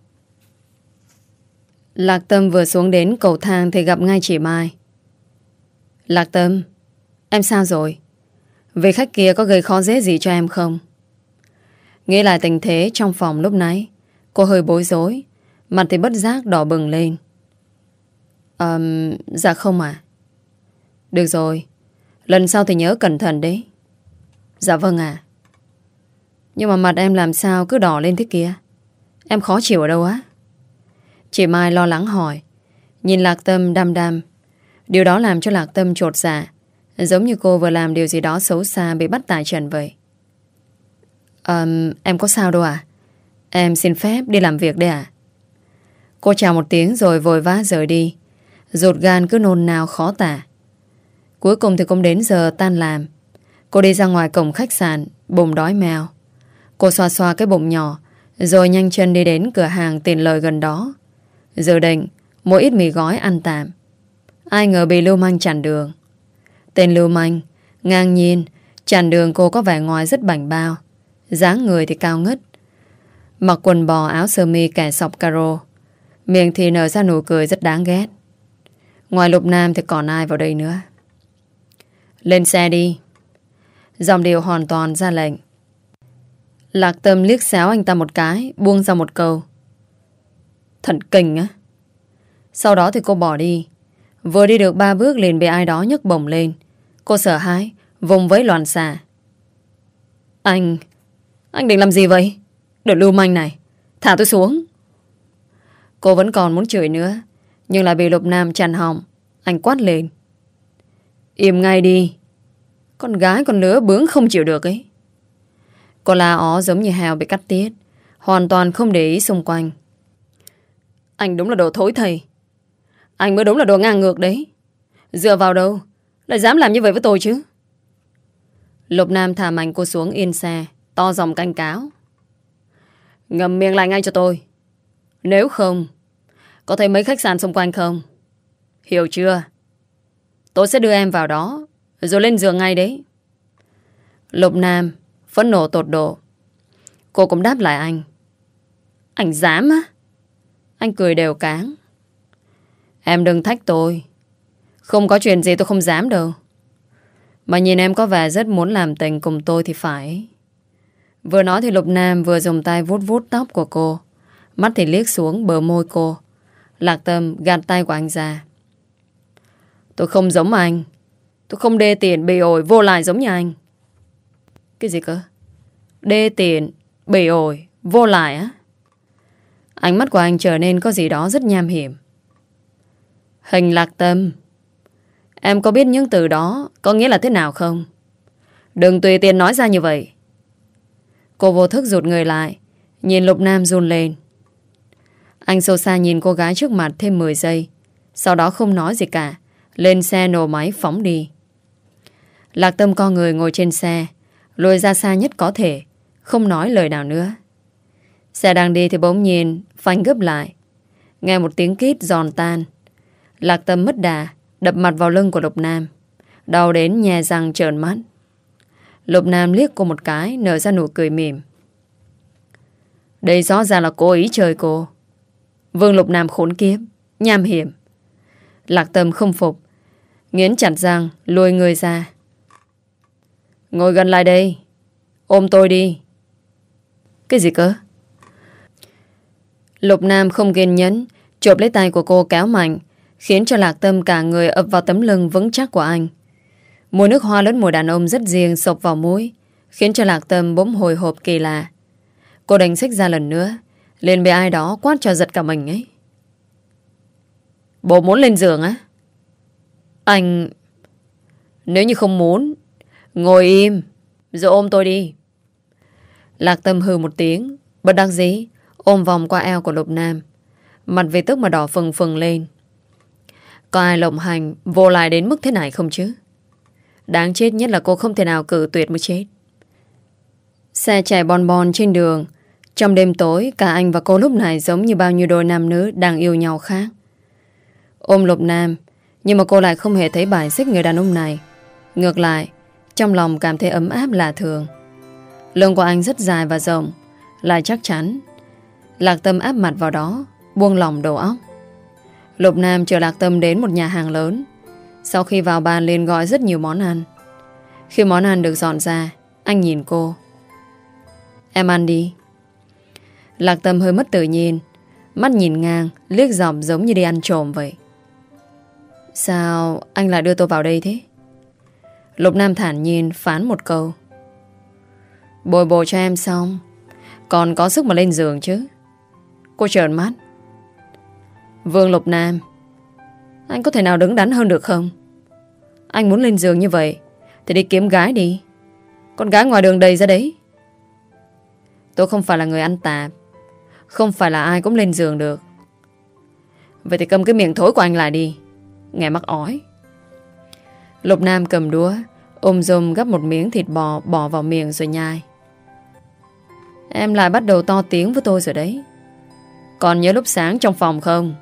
Lạc Tâm vừa xuống đến cầu thang Thì gặp ngay chị Mai. Lạc Tâm, Em sao rồi? Vị khách kia có gây khó dễ gì cho em không? Nghĩ lại tình thế Trong phòng lúc nãy Cô hơi bối rối Mặt thì bất giác đỏ bừng lên. Um, Dạ không à Được rồi Lần sau thì nhớ cẩn thận đấy. Dạ vâng à Nhưng mà mặt em làm sao cứ đỏ lên thế kia? Em khó chịu ở đâu á? Chị Mai lo lắng hỏi Nhìn Lạc Tâm đăm đăm. Điều đó làm cho Lạc Tâm trột dạ. Giống như cô vừa làm điều gì đó xấu xa Bị bắt tại trần vậy. Um, Em có sao đâu à Em xin phép đi làm việc đây à Cô chào một tiếng rồi vội vã rời đi. Rụt gan cứ nôn nào khó tả. Cuối cùng thì cũng đến giờ tan làm. Cô đi ra ngoài cổng khách sạn Bụng đói mèo Cô xoa xoa cái bụng nhỏ Rồi nhanh chân đi đến cửa hàng tiền lời gần đó. Dự định Mua ít mì gói ăn tạm. Ai ngờ bị lưu manh chặn đường. Tên lưu manh. Ngang nhiên chàn đường cô có vẻ ngoài rất bảnh bao. Dáng người thì cao ngất. Mặc quần bò áo sơ mi kẻ sọc caro. Miệng thì nở ra nụ cười rất đáng ghét. Ngoài lục nam thì còn ai vào đây nữa? Lên xe đi. Dòng điều hoàn toàn ra lệnh. Lạc tâm liếc xéo anh ta một cái, Buông ra một câu. Thần kinh á. Sau đó thì cô bỏ đi. Vừa đi được ba bước liền bị ai đó nhấc bổng lên. Cô sợ hãi, Vùng với loàn xà Anh Anh định làm gì vậy? Đồ lưu manh này, Thả tôi xuống. Cô vẫn còn muốn chửi nữa, Nhưng lại bị lục nam chặn họng. Anh quát lên. Im ngay đi, Con gái con lứa bướng không chịu được ấy. Cô la ó giống như heo bị cắt tiết, Hoàn toàn không để ý xung quanh. Anh đúng là đồ thối thầy. Anh mới đúng là đồ ngang ngược đấy. Dựa vào đâu? Lại dám làm như vậy với tôi chứ? Lục Nam thả mạnh cô xuống yên xe, To dòng canh cáo. Ngầm miệng lại ngay cho tôi. Nếu không, Có thấy mấy khách sạn xung quanh không? Hiểu chưa? Tôi sẽ đưa em vào đó, Rồi lên giường ngay đấy. Lục Nam Phấn nộ tột độ. Cô cũng đáp lại anh. Anh dám á? Anh cười đều cáng. Em đừng thách tôi. Không có chuyện gì tôi không dám đâu Mà nhìn em có vẻ rất muốn làm tình cùng tôi thì phải Vừa nói thì Lục Nam vừa dùng tay vuốt vuốt tóc của cô. Mắt thì liếc xuống bờ môi cô. Lạc Tâm gạt tay của anh ra. Tôi không giống anh. Tôi không đê tiền bề ổi vô lại giống như anh. Cái gì cơ? Đê tiền, bề ổi, vô lại á? Ánh mắt của anh trở nên có gì đó rất nham hiểm. Hình lạc tâm. Em có biết những từ đó có nghĩa là thế nào không? Đừng tùy tiện nói ra như vậy. Cô vô thức rụt người lại, Nhìn Lục Nam run lên Anh sâu xa nhìn cô gái trước mặt thêm 10 giây, Sau đó không nói gì cả, Lên xe nổ máy phóng đi Lạc tâm con người ngồi trên xe, Lùi ra xa nhất có thể, Không nói lời nào nữa Xe đang đi thì bỗng nhiên Phanh gấp lại Nghe một tiếng kít giòn tan, Lạc tâm mất đà Đập mặt vào lưng của Lục Nam. Đau đến nhè răng trợn mắt. Lục Nam liếc cô một cái, Nở ra nụ cười mỉm. Đây rõ ràng là cố ý chơi cô. Vương Lục Nam khốn kiếp, Nham hiểm. Lạc tâm không phục, Nghiến chặt răng, lùi người ra. Ngồi gần lại đây, Ôm tôi đi. Cái gì cơ? Lục Nam không kiên nhẫn Chộp lấy tay của cô kéo mạnh Khiến cho Lạc Tâm cả người ập vào tấm lưng vững chắc của anh. Mùi nước hoa lẫn mùi đàn ông rất riêng sộc vào mũi, Khiến cho Lạc Tâm bỗng hồi hộp kỳ lạ. Cô đánh xích ra lần nữa, liền bị ai đó quát cho giật cả mình ấy. Bố muốn lên giường á? Anh, Nếu như không muốn, Ngồi im, Rồi ôm tôi đi. Lạc Tâm hừ một tiếng, Bất đắc dĩ, Ôm vòng qua eo của Lục Nam. Mặt vì tức mà đỏ phừng phừng lên. Có ai lộng hành Vô lại đến mức thế này không chứ? Đáng chết nhất là cô không thể nào cử tuyệt mới chết. Xe chạy bon bon trên đường. Trong đêm tối, Cả anh và cô lúc này giống như bao nhiêu đôi nam nữ Đang yêu nhau khác. Ôm Lục Nam, Nhưng mà cô lại không hề thấy bài xích người đàn ông này. Ngược lại, Trong lòng cảm thấy ấm áp lạ thường. Lưng của anh rất dài và rộng, Lại chắc chắn. Lạc Tâm áp mặt vào đó, Buông lòng đầu óc. Lục Nam chờ Lạc Tâm đến một nhà hàng lớn. Sau khi vào bàn liền gọi rất nhiều món ăn. Khi món ăn được dọn ra, Anh nhìn cô. Em ăn đi. Lạc Tâm hơi mất tự nhiên, Mắt nhìn ngang, Liếc dọc giống như đi ăn trộm vậy. Sao anh lại đưa tôi vào đây thế? Lục Nam thản nhiên phán một câu. Bồi bổ cho em xong, Còn có sức mà lên giường chứ. Cô trợn mắt. Vương Lục Nam, Anh có thể nào đứng đắn hơn được không? Anh muốn lên giường như vậy, Thì đi kiếm gái đi. Con gái ngoài đường đầy ra đấy. Tôi không phải là người ăn tạp, Không phải là ai cũng lên giường được. Vậy thì cầm cái miệng thối của anh lại đi, Nghe mắc ói. Lục Nam cầm đũa, Ôm dùm gấp một miếng thịt bò, Bỏ vào miệng rồi nhai. Em lại bắt đầu to tiếng với tôi rồi đấy. Còn nhớ lúc sáng trong phòng không?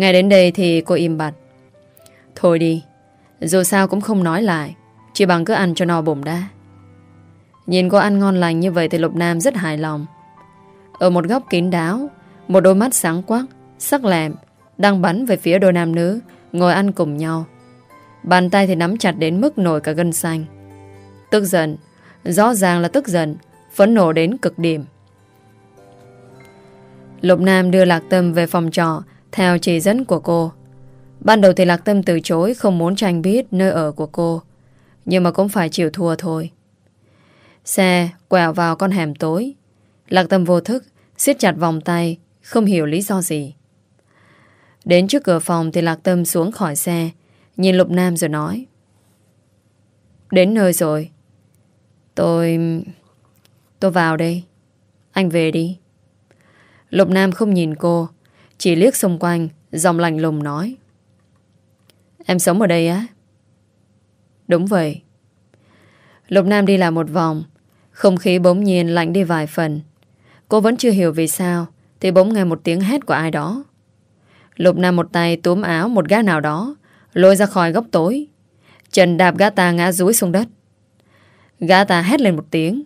Nghe đến đây thì cô im bặt. Thôi đi, Dù sao cũng không nói lại, Chỉ bằng cứ ăn cho no bụng đã. Nhìn cô ăn ngon lành như vậy Thì Lục Nam rất hài lòng. Ở một góc kín đáo, Một đôi mắt sáng quắc, Sắc lẹm, Đang bắn về phía đôi nam nữ, Ngồi ăn cùng nhau. Bàn tay thì nắm chặt đến mức nổi cả gân xanh. Tức giận, Rõ ràng là tức giận Phấn nộ đến cực điểm. Lục Nam đưa Lạc Tâm về phòng trò. Theo chỉ dẫn của cô. Ban đầu thì Lạc Tâm từ chối, Không muốn cho anh biết nơi ở của cô. Nhưng mà cũng phải chịu thua thôi. Xe quẹo vào con hẻm tối. Lạc Tâm vô thức, siết chặt vòng tay, Không hiểu lý do gì. Đến trước cửa phòng thì Lạc Tâm xuống khỏi xe, Nhìn Lục Nam rồi nói. Đến nơi rồi. Tôi... Tôi vào đây. Anh về đi. Lục Nam không nhìn cô chỉ liếc xung quanh Dòng lạnh lùng nói. Em sống ở đây á? Đúng vậy. Lục Nam đi làm một vòng, Không khí bỗng nhiên lạnh đi vài phần. Cô vẫn chưa hiểu vì sao, Thì bỗng nghe một tiếng hét của ai đó. Lục Nam một tay túm áo một gã nào đó, Lôi ra khỏi góc tối. Trần đạp gã ta ngã rúi xuống đất. Gã ta hét lên một tiếng.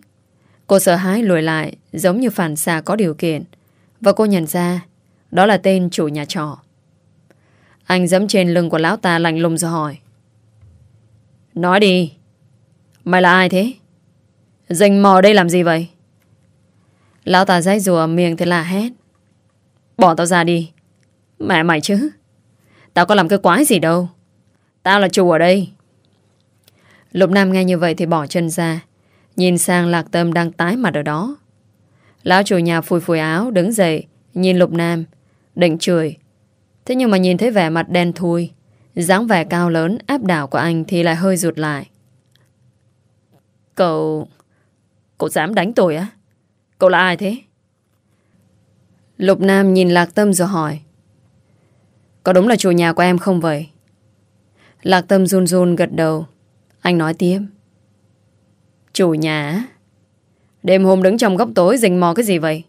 Cô sợ hãi lùi lại, Giống như phản xạ có điều kiện. Và cô nhận ra đó là tên chủ nhà trọ. Anh dẫm trên lưng của lão ta lạnh lùng rồi hỏi. Nói đi. Mày là ai thế? Dành mò đây làm gì vậy? Lão ta dãy rùa miệng thì là hét. Bỏ tao ra đi. Mẹ mày chứ. Tao có làm cái quái gì đâu. Tao là chủ ở đây. Lục Nam nghe như vậy thì bỏ chân ra. Nhìn sang Lạc Tâm đang tái mặt ở đó. Lão chủ nhà phùi phùi áo, Đứng dậy Nhìn Lục Nam. Định chửi. Thế nhưng mà nhìn thấy vẻ mặt đen thui, dáng vẻ cao lớn, áp đảo của anh Thì lại hơi rụt lại. Cậu Cậu dám đánh tôi á? Cậu là ai thế? Lục Nam nhìn Lạc Tâm rồi hỏi. Có đúng là chủ nhà của em không vậy? Lạc Tâm run run gật đầu. Anh nói tiếp. Chủ nhà Đêm hôm đứng trong góc tối rình mò cái gì vậy?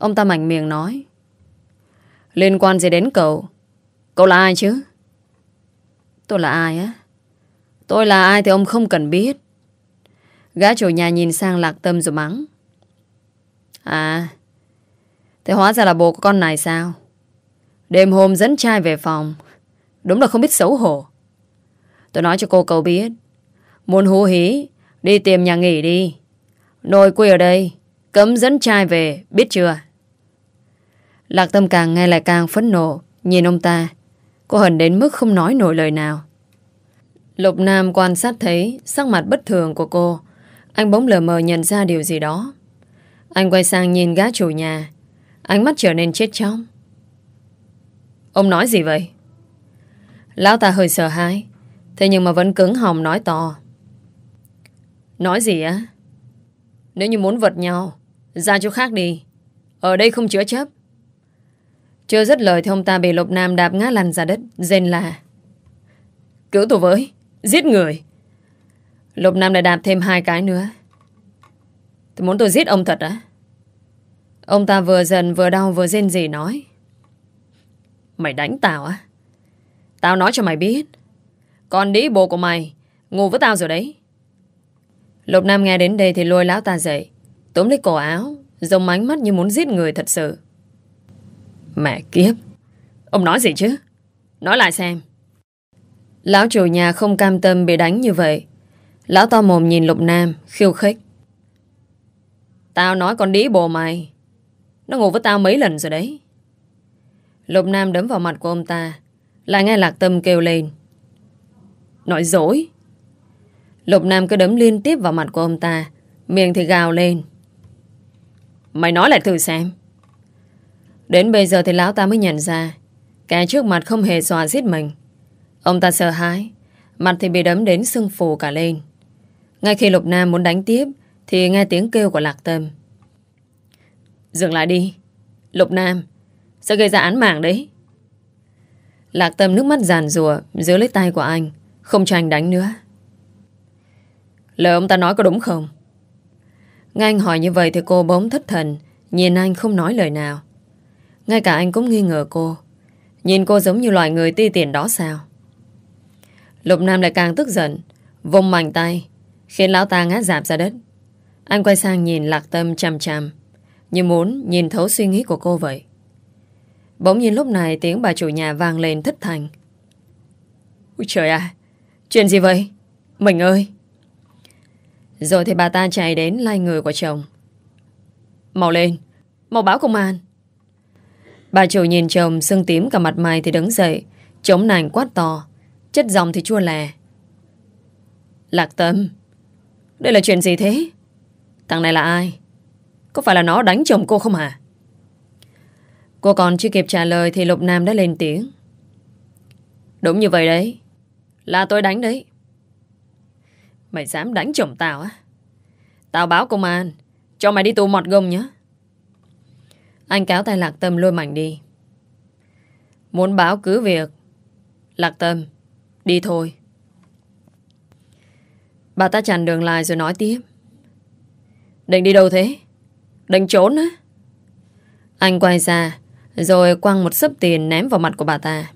Ông ta mạnh miệng nói. Liên quan gì đến cậu? Cậu là ai chứ? Tôi là ai á? Tôi là ai thì ông không cần biết. Gã chủ nhà nhìn sang lạc tâm rồi mắng. À, thế hóa ra là bố của con này sao? Đêm hôm dẫn trai về phòng. Đúng là không biết xấu hổ. Tôi nói cho cô cậu biết. Muốn hú hí, đi tìm nhà nghỉ đi. Nội quê ở đây, cấm dẫn trai về, biết chưa? Lạc tâm càng nghe lại càng phẫn nộ, nhìn ông ta. Cô hận đến mức không nói nổi lời nào. Lục Nam quan sát thấy sắc mặt bất thường của cô. Anh bỗng lờ mờ nhận ra điều gì đó. Anh quay sang nhìn gã chủ nhà. Ánh mắt trở nên chết chóng. Ông nói gì vậy? Lão ta hơi sợ hãi. Thế nhưng mà vẫn cứng họng nói to. Nói gì á? Nếu như muốn vật nhau, ra chỗ khác đi. Ở đây không chữa chấp. Chưa dứt lời thì ông ta bị Lục Nam đạp ngã lăn ra đất, rên là. Cứu tôi với, giết người. Lục Nam lại đạp thêm hai cái nữa. Tôi muốn tôi giết ông thật á? Ông ta vừa dần vừa đau vừa rên gì nói. Mày đánh tao á? Tao nói cho mày biết. Con đĩ bộ của mày ngủ với tao rồi đấy. Lục Nam nghe đến đây thì lôi lão ta dậy. Túm lấy cổ áo, dùng ánh mắt như muốn giết người thật sự. Mẹ kiếp. Ông nói gì chứ? Nói lại xem. Lão chủ nhà không cam tâm bị đánh như vậy. Lão to mồm nhìn Lục Nam, khiêu khích. Tao nói con đĩ bồ mày. Nó ngủ với tao mấy lần rồi đấy. Lục Nam đấm vào mặt của ông ta. Lại nghe Lạc Tâm kêu lên. Nói dối. Lục Nam cứ đấm liên tiếp vào mặt của ông ta. Miệng thì gào lên. Mày nói lại thử xem. Đến bây giờ thì lão ta mới nhận ra, Kẻ trước mặt không hề dọa giết mình. Ông ta sợ hãi, Mặt thì bị đấm đến sưng phù cả lên. Ngay khi Lục Nam muốn đánh tiếp, Thì nghe tiếng kêu của Lạc Tâm. Dừng lại đi, Lục Nam, Sẽ gây ra án mạng đấy. Lạc Tâm nước mắt giàn rùa Giữ lấy tay của anh, Không cho anh đánh nữa. Lời ông ta nói có đúng không? Nghe anh hỏi như vậy thì cô bỗng thất thần, Nhìn anh không nói lời nào ngay cả anh cũng nghi ngờ cô. Nhìn cô giống như loài người ti tiền đó sao? Lục Nam lại càng tức giận, Vùng mạnh tay, Khiến lão ta ngã dạp ra đất. Anh quay sang nhìn lạc tâm chằm chằm, Như muốn nhìn thấu suy nghĩ của cô vậy. Bỗng nhiên lúc này Tiếng bà chủ nhà vang lên thất thành Úi trời à Chuyện gì vậy? Mình ơi! Rồi thì bà ta chạy đến lai người của chồng. Mau lên, Mau báo công an. Bà chủ nhìn chồng sưng tím cả mặt mày thì đứng dậy, chống nành quát to, chất giọng thì chua lè. Lạc tâm, đây là chuyện gì thế? Thằng này là ai? Có phải là nó đánh chồng cô không hả? Cô còn chưa kịp trả lời thì Lục Nam đã lên tiếng. Đúng như vậy đấy. Là tôi đánh đấy. Mày dám đánh chồng tao á? Tao báo công an. Cho mày đi tù mọt gông nhé. Anh kéo tay Lạc Tâm lôi mạnh đi. Muốn báo cứ việc. Lạc Tâm, đi thôi. Bà ta chặn đường lại rồi nói tiếp. Định đi đâu thế? Định trốn á? Anh quay ra, rồi quăng một sấp tiền ném vào mặt của bà ta.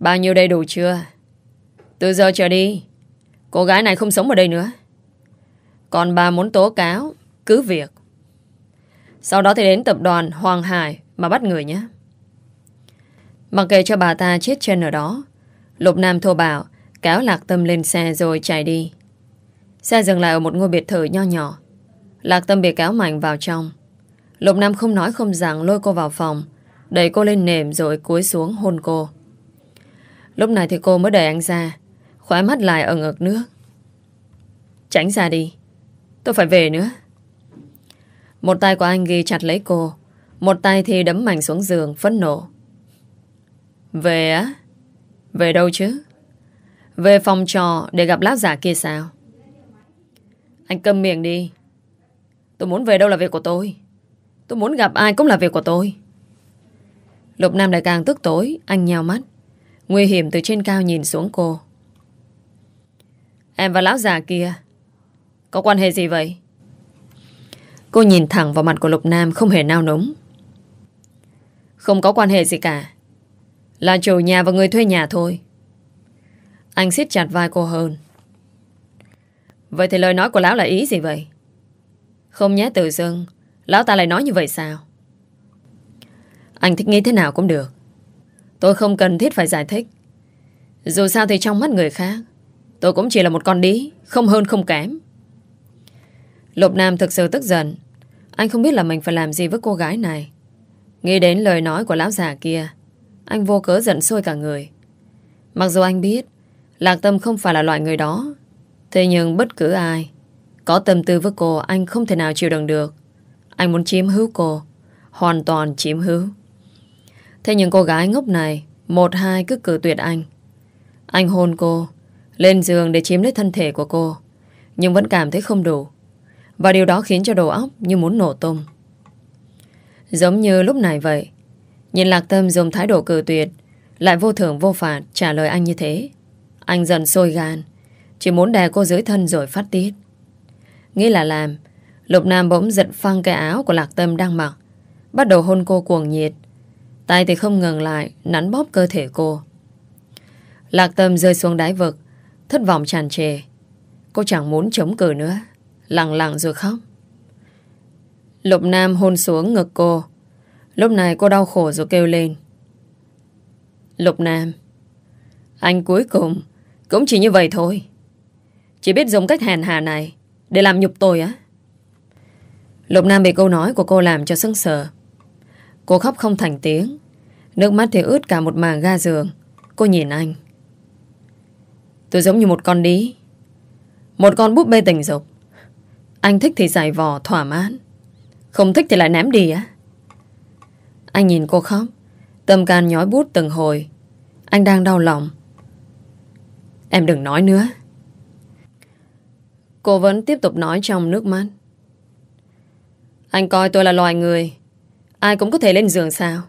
Bao nhiêu đây đủ chưa? Từ giờ trở đi, cô gái này không sống ở đây nữa. Còn bà muốn tố cáo, cứ việc. Sau đó thì đến tập đoàn Hoàng Hải mà bắt người nhé. Mặc kệ cho bà ta chết chân ở đó, Lục Nam thô bảo kéo Lạc Tâm lên xe rồi chạy đi. Xe dừng lại ở một ngôi biệt thự nho nhỏ. Lạc Tâm bị kéo mạnh vào trong. Lục Nam không nói không rằng lôi cô vào phòng, đẩy cô lên nệm rồi cúi xuống hôn cô. Lúc này thì cô mới đẩy anh ra, khóe mắt lại ở ngực nước. Tránh ra đi, tôi phải về nữa. Một tay của anh ghi chặt lấy cô. Một tay thì đấm mạnh xuống giường Phấn nộ. Về á? Về đâu chứ? Về phòng trò để gặp lát giả kia sao? Anh câm miệng đi. Tôi muốn về đâu là việc của tôi. Tôi muốn gặp ai cũng là việc của tôi. Lục Nam lại càng tức tối, Anh nhào mắt. Nguy hiểm từ trên cao nhìn xuống cô. Em và lão già kia, Có quan hệ gì vậy? Cô nhìn thẳng vào mặt của Lục Nam không hề nao núng. Không có quan hệ gì cả. Là chủ nhà và người thuê nhà thôi. Anh siết chặt vai cô hơn. Vậy thì lời nói của lão là ý gì vậy? Không nhé tự dưng Lão ta lại nói như vậy sao Anh thích nghĩ thế nào cũng được Tôi không cần thiết phải giải thích Dù sao thì trong mắt người khác, Tôi cũng chỉ là một con đĩ Không hơn không kém Lục Nam thực sự tức giận anh không biết là mình phải làm gì với cô gái này. Nghĩ đến lời nói của lão già kia, Anh vô cớ giận sôi cả người. Mặc dù anh biết, Lạc Tâm không phải là loại người đó, Thế nhưng bất cứ ai, Có tâm tư với cô, anh không thể nào chịu đựng được. Anh muốn chiếm hữu cô, Hoàn toàn chiếm hữu. Thế nhưng cô gái ngốc này, Một hai cứ cử tuyệt anh. Anh hôn cô, Lên giường để chiếm lấy thân thể của cô, Nhưng vẫn cảm thấy không đủ. Và điều đó khiến cho đầu óc như muốn nổ tung. Giống như lúc này vậy, Nhìn Lạc Tâm dùng thái độ cử tuyệt, Lại vô thưởng vô phạt trả lời anh như thế. Anh dần sôi gan, Chỉ muốn đè cô dưới thân rồi phát tiết. Nghĩ là làm, Lục Nam bỗng giật phăng cái áo của Lạc Tâm đang mặc, Bắt đầu hôn cô cuồng nhiệt. Tay thì không ngừng lại, Nắn bóp cơ thể cô. Lạc Tâm rơi xuống đáy vực, Thất vọng tràn trề. Cô chẳng muốn chống cử nữa. Lặng lặng rồi khóc. Lục Nam hôn xuống ngực cô. Lúc này cô đau khổ rồi kêu lên. Lục Nam, Anh cuối cùng Cũng chỉ như vậy thôi. Chỉ biết dùng cách hèn hà này Để làm nhục tôi á. Lục Nam bị câu nói của cô làm cho sững sờ. Cô khóc không thành tiếng. Nước mắt thì ướt cả một màng ga giường. Cô nhìn anh. Tôi giống như một con đí. Một con búp bê tình dục. Anh thích thì giải vò, thỏa mãn. Không thích thì lại ném đi á. Anh nhìn cô khóc. Tâm can nhói bút từng hồi. Anh đang đau lòng. Em đừng nói nữa. Cô vẫn tiếp tục nói trong nước mắt. Anh coi tôi là loài người. Ai cũng có thể lên giường sao?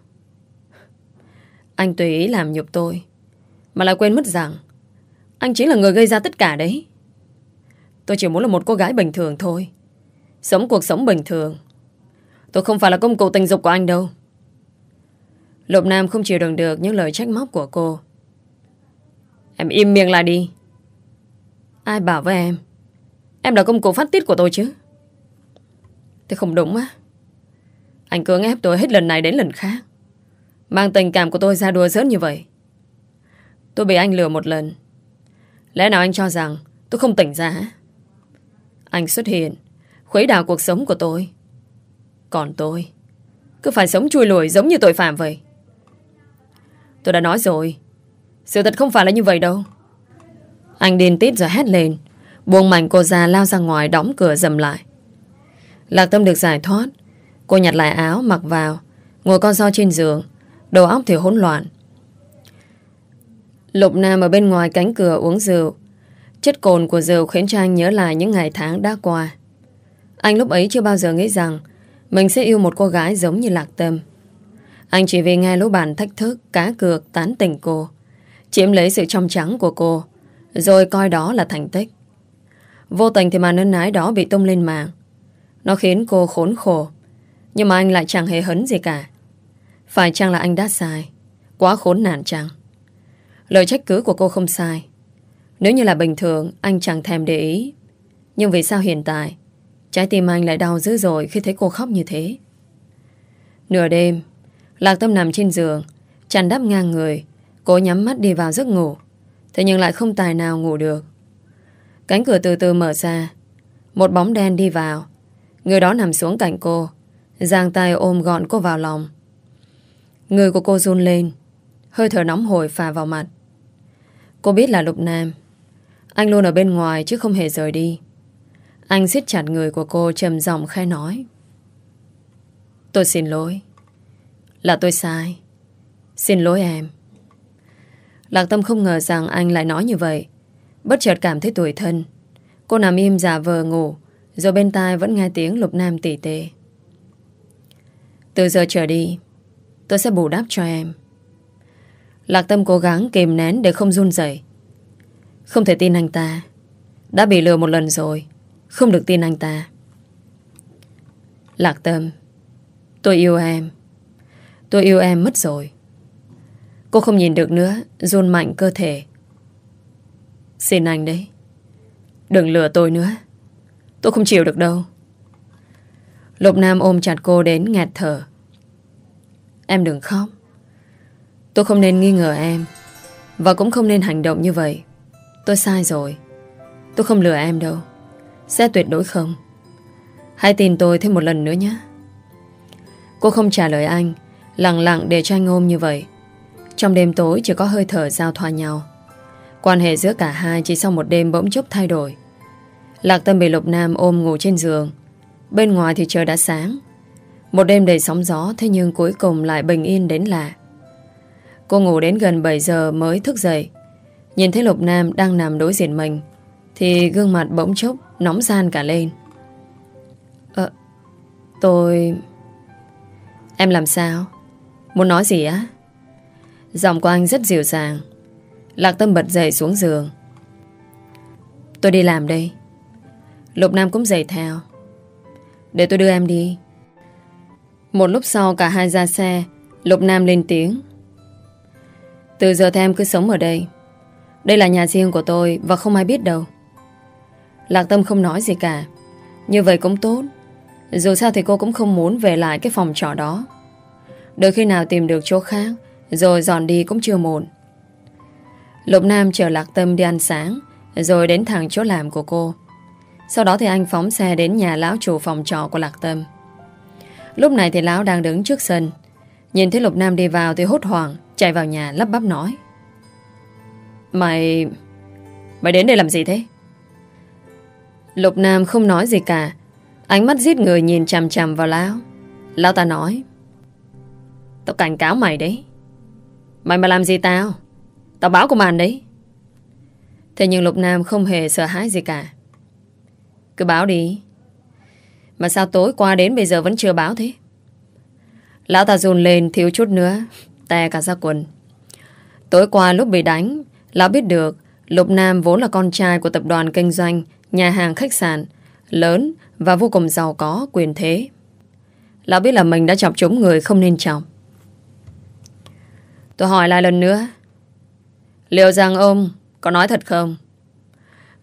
Anh tùy ý làm nhục tôi. Mà lại quên mất rằng, Anh chính là người gây ra tất cả đấy. Tôi chỉ muốn là một cô gái bình thường thôi. Sống cuộc sống bình thường. Tôi không phải là công cụ tình dục của anh đâu. Lục Nam không chịu đựng được những lời trách móc của cô. Em im miệng lại đi. Ai bảo với em? Em là công cụ phát tiết của tôi chứ. Thế không đúng á. Anh cưỡng ép tôi hết lần này đến lần khác. Mang tình cảm của tôi ra đùa giỡn như vậy. Tôi bị anh lừa một lần. Lẽ nào anh cho rằng Tôi không tỉnh ra anh xuất hiện, Khuấy đảo cuộc sống của tôi. Còn tôi, Cứ phải sống chui lùi giống như tội phạm vậy. Tôi đã nói rồi, Sự thật không phải là như vậy đâu. Anh điên tít rồi hét lên, Buông mảnh cô ra lao ra ngoài Đóng cửa dầm lại. Lạc tâm được giải thoát, Cô nhặt lại áo, mặc vào, Ngồi con do trên giường, Đầu óc thì hỗn loạn. Lục Nam ở bên ngoài cánh cửa uống rượu Chất cồn của rượu khiến cho anh nhớ lại những ngày tháng đã qua. Anh lúc ấy chưa bao giờ nghĩ rằng Mình sẽ yêu một cô gái giống như Lạc Tâm. Anh chỉ vì nghe lũ bàn thách thức, Cá cược, tán tỉnh cô, Chiếm lấy sự trong trắng của cô, Rồi coi đó là thành tích. Vô tình thì màn nân ái đó bị tung lên mạng. Nó khiến cô khốn khổ, Nhưng mà anh lại chẳng hề hấn gì cả. Phải chăng là anh đã sai? Quá khốn nạn chăng? Lời trách cứ của cô không sai. Nếu như là bình thường, Anh chẳng thèm để ý. Nhưng vì sao hiện tại? Trái tim anh lại đau dữ dội khi thấy cô khóc như thế. Nửa đêm, Lạc tâm nằm trên giường, Chăn đắp ngang người. Cô nhắm mắt đi vào giấc ngủ, Thế nhưng lại không tài nào ngủ được. Cánh cửa từ từ mở ra. Một bóng đen đi vào. Người đó nằm xuống cạnh cô, Giang tay ôm gọn cô vào lòng. Người của cô run lên, Hơi thở nóng hổi phà vào mặt. Cô biết là Lục Nam. Anh luôn ở bên ngoài chứ không hề rời đi. Anh siết chặt người của cô trầm giọng khai nói. Tôi xin lỗi. Là tôi sai. Xin lỗi em. Lạc Tâm không ngờ rằng anh lại nói như vậy. Bất chợt cảm thấy tuổi thân. Cô nằm im giả vờ ngủ, Rồi bên tai vẫn nghe tiếng Lục Nam tỉ tê. Từ giờ trở đi, Tôi sẽ bù đắp cho em. Lạc Tâm cố gắng kìm nén để không run rẩy. Không thể tin anh ta. Đã bị lừa một lần rồi. Không được tin anh ta. Lạc Tâm, Tôi yêu em. Tôi yêu em mất rồi. Cô không nhìn được nữa, run mạnh cơ thể. Xin anh đấy. Đừng lừa tôi nữa. Tôi không chịu được đâu. Lục Nam ôm chặt cô đến nghẹt thở. Em đừng khóc. Tôi không nên nghi ngờ em Và cũng không nên hành động như vậy. Tôi sai rồi. Tôi không lừa em đâu. Sẽ tuyệt đối không. Hãy tin tôi thêm một lần nữa nhé. Cô không trả lời anh, Lặng lặng để cho anh ôm như vậy. Trong đêm tối chỉ có hơi thở giao thoa nhau. Quan hệ giữa cả hai Chỉ sau một đêm bỗng chốc thay đổi. Lạc Tâm bị Lục Nam ôm ngủ trên giường. Bên ngoài thì trời đã sáng. Một đêm đầy sóng gió, Thế nhưng cuối cùng lại bình yên đến lạ. Cô ngủ đến gần 7 giờ mới thức dậy. Nhìn thấy Lục Nam đang nằm đối diện mình, Thì gương mặt bỗng chốc Nóng gian cả lên. Ờ Tôi Em làm sao? Muốn nói gì á? Giọng của anh rất dịu dàng. Lạc Tâm bật dậy xuống giường. Tôi đi làm đây. Lục Nam cũng dậy theo. Để tôi đưa em đi. Một lúc sau cả hai ra xe, Lục Nam lên tiếng. Từ giờ thì em cứ sống ở đây. Đây là nhà riêng của tôi Và không ai biết đâu. Lạc Tâm không nói gì cả. Như vậy cũng tốt. Dù sao thì cô cũng không muốn về lại cái phòng trọ đó. Đôi khi nào tìm được chỗ khác, Rồi dọn đi cũng chưa muộn. Lục Nam chờ Lạc Tâm đi ăn sáng, Rồi đến thẳng chỗ làm của cô. Sau đó thì anh phóng xe đến nhà lão chủ phòng trọ của Lạc Tâm. Lúc này thì lão đang đứng trước sân. Nhìn thấy Lục Nam đi vào thì hốt hoảng, Chạy vào nhà lắp bắp nói. Mày... Mày đến đây làm gì thế? Lục Nam không nói gì cả. Ánh mắt giết người nhìn chằm chằm vào lão. Lão ta nói, Tao cảnh cáo mày đấy. Mày mà làm gì tao? Tao báo công an đấy. Thế nhưng Lục Nam không hề sợ hãi gì cả. Cứ báo đi. Mà sao tối qua đến bây giờ vẫn chưa báo thế? Lão ta run lên thiếu chút nữa Tè cả ra quần. Tối qua lúc bị đánh Lão biết được, Lục Nam vốn là con trai của tập đoàn kinh doanh, Nhà hàng khách sạn, Lớn và vô cùng giàu có, quyền thế. Lão biết là mình đã chọc trúng người không nên chọc. Tôi hỏi lại lần nữa. Liệu rằng ông có nói thật không?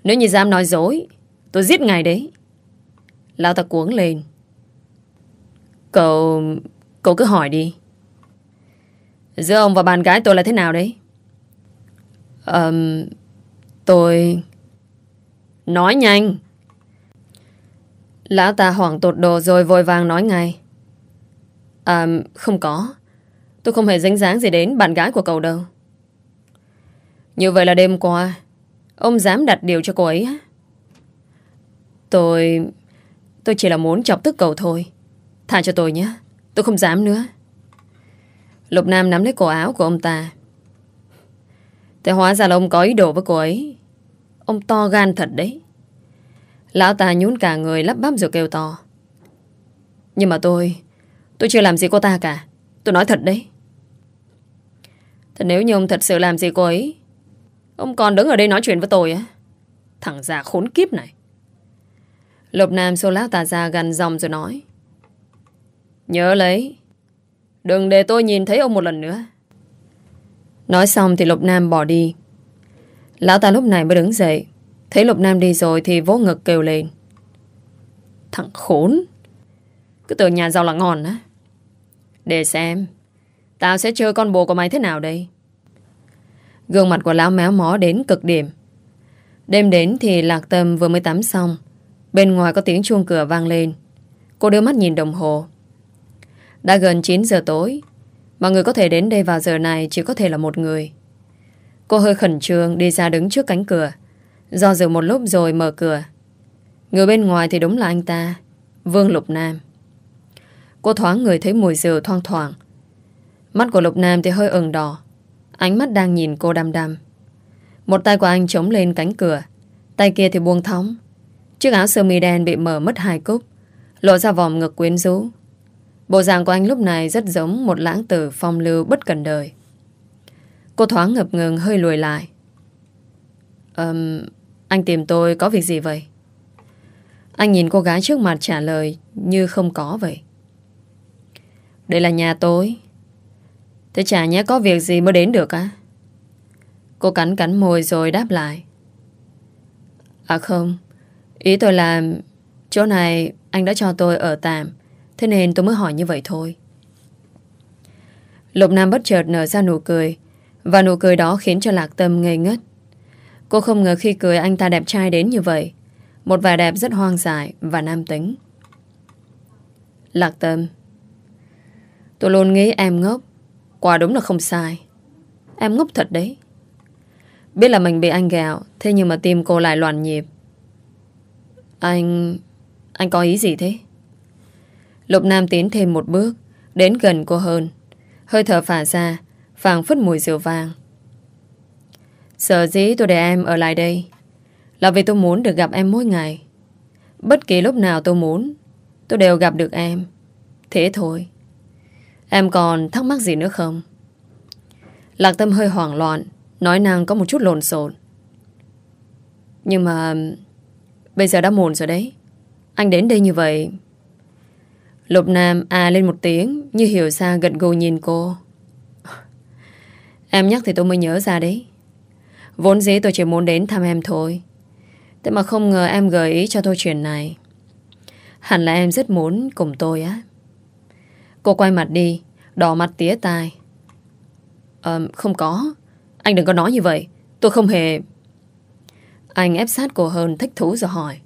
Nếu như dám nói dối, Tôi giết ngài đấy. Lão ta cuống lên. Cậu... Cậu cứ hỏi đi. Giữa ông và bạn gái tôi là thế nào đấy? Um, Tôi... Nói nhanh. Lão ta hoảng tột đồ rồi vội vàng nói ngay. À không có. Tôi không hề dính dáng gì đến bạn gái của cậu đâu. Như vậy là đêm qua Ông dám đặt điều cho cô ấy Tôi... Tôi chỉ là muốn chọc tức cậu thôi. Thả cho tôi nhé. Tôi không dám nữa. Lục Nam nắm lấy cổ áo của ông ta. Thế hóa ra là ông có ý đồ với cô ấy. Ông to gan thật đấy. Lão ta nhún cả người lắp bắp rồi kêu to. Nhưng mà tôi Tôi chưa làm gì cô ta cả. Tôi nói thật đấy. Thế nếu như ông thật sự làm gì cô ấy, Ông còn đứng ở đây nói chuyện với tôi á. Thằng già khốn kiếp này. Lục Nam xô lão ta ra gần dòng rồi nói. Nhớ lấy, Đừng để tôi nhìn thấy ông một lần nữa. Nói xong thì Lục Nam bỏ đi. Lão ta lúc này mới đứng dậy. Thấy Lục Nam đi rồi thì vỗ ngực kêu lên. Thằng khốn. Cứ tưởng nhà giàu là ngon á. Để xem. Tao sẽ chơi con bồ của mày thế nào đây? Gương mặt của lão méo mó đến cực điểm. Đêm đến thì Lạc Tâm vừa mới tắm xong. Bên ngoài có tiếng chuông cửa vang lên. Cô đưa mắt nhìn đồng hồ. Đã gần 9 giờ tối. Mà người có thể đến đây vào giờ này Chỉ có thể là một người. Cô hơi khẩn trương đi ra đứng trước cánh cửa. Do dự một lúc rồi mở cửa. Người bên ngoài thì đúng là anh ta, Vương Lục Nam. Cô thoáng người thấy mùi rượu thoang thoảng. Mắt của Lục Nam thì hơi ửng đỏ. Ánh mắt đang nhìn cô đăm đăm. Một tay của anh chống lên cánh cửa. Tay kia thì buông thóng Chiếc áo sơ mi đen bị mở mất hai cúc Lộ ra vòng ngực quyến rũ. Bộ dạng của anh lúc này rất giống Một lãng tử phong lưu bất cần đời. Cô thoáng ngập ngừng hơi lùi lại. Um, Anh tìm tôi có việc gì vậy? Anh nhìn cô gái trước mặt trả lời Như không có vậy. Đây là nhà tôi. Thế chả nhé có việc gì mới đến được á? Cô cắn cắn môi rồi đáp lại. À không Ý tôi là Chỗ này anh đã cho tôi ở tạm. Thế nên tôi mới hỏi như vậy thôi. Lục Nam bất chợt nở ra nụ cười, Và nụ cười đó khiến cho Lạc Tâm ngây ngất. Cô không ngờ khi cười anh ta đẹp trai đến như vậy, Một vẻ đẹp rất hoang dại Và nam tính. Lạc Tâm, Tôi luôn nghĩ em ngốc, Quả đúng là không sai. Em ngốc thật đấy. Biết là mình bị anh gạo Thế nhưng mà tim cô lại loạn nhịp. Anh... Anh có ý gì thế? Lục Nam tiến thêm một bước, Đến gần cô hơn. Hơi thở phả ra, phảng phất mùi rượu vàng. Sợ dĩ tôi để em ở lại đây Là vì tôi muốn được gặp em mỗi ngày. Bất kỳ lúc nào tôi muốn, Tôi đều gặp được em. Thế thôi. Em còn thắc mắc gì nữa không? Lạc tâm hơi hoảng loạn, Nói năng có một chút lộn xộn. Nhưng mà, Bây giờ đã muộn rồi đấy. Anh đến đây như vậy Lục Nam à lên một tiếng Như hiểu ra gật gù nhìn cô. Em nhắc thì tôi mới nhớ ra đấy. Vốn dĩ tôi chỉ muốn đến thăm em thôi. Thế mà không ngờ em gợi ý cho tôi chuyện này. Hẳn là em rất muốn cùng tôi á. Cô quay mặt đi Đỏ mặt tía tai. À, không có. Anh đừng có nói như vậy. Tôi không hề Anh ép sát cô hơn thích thú rồi hỏi.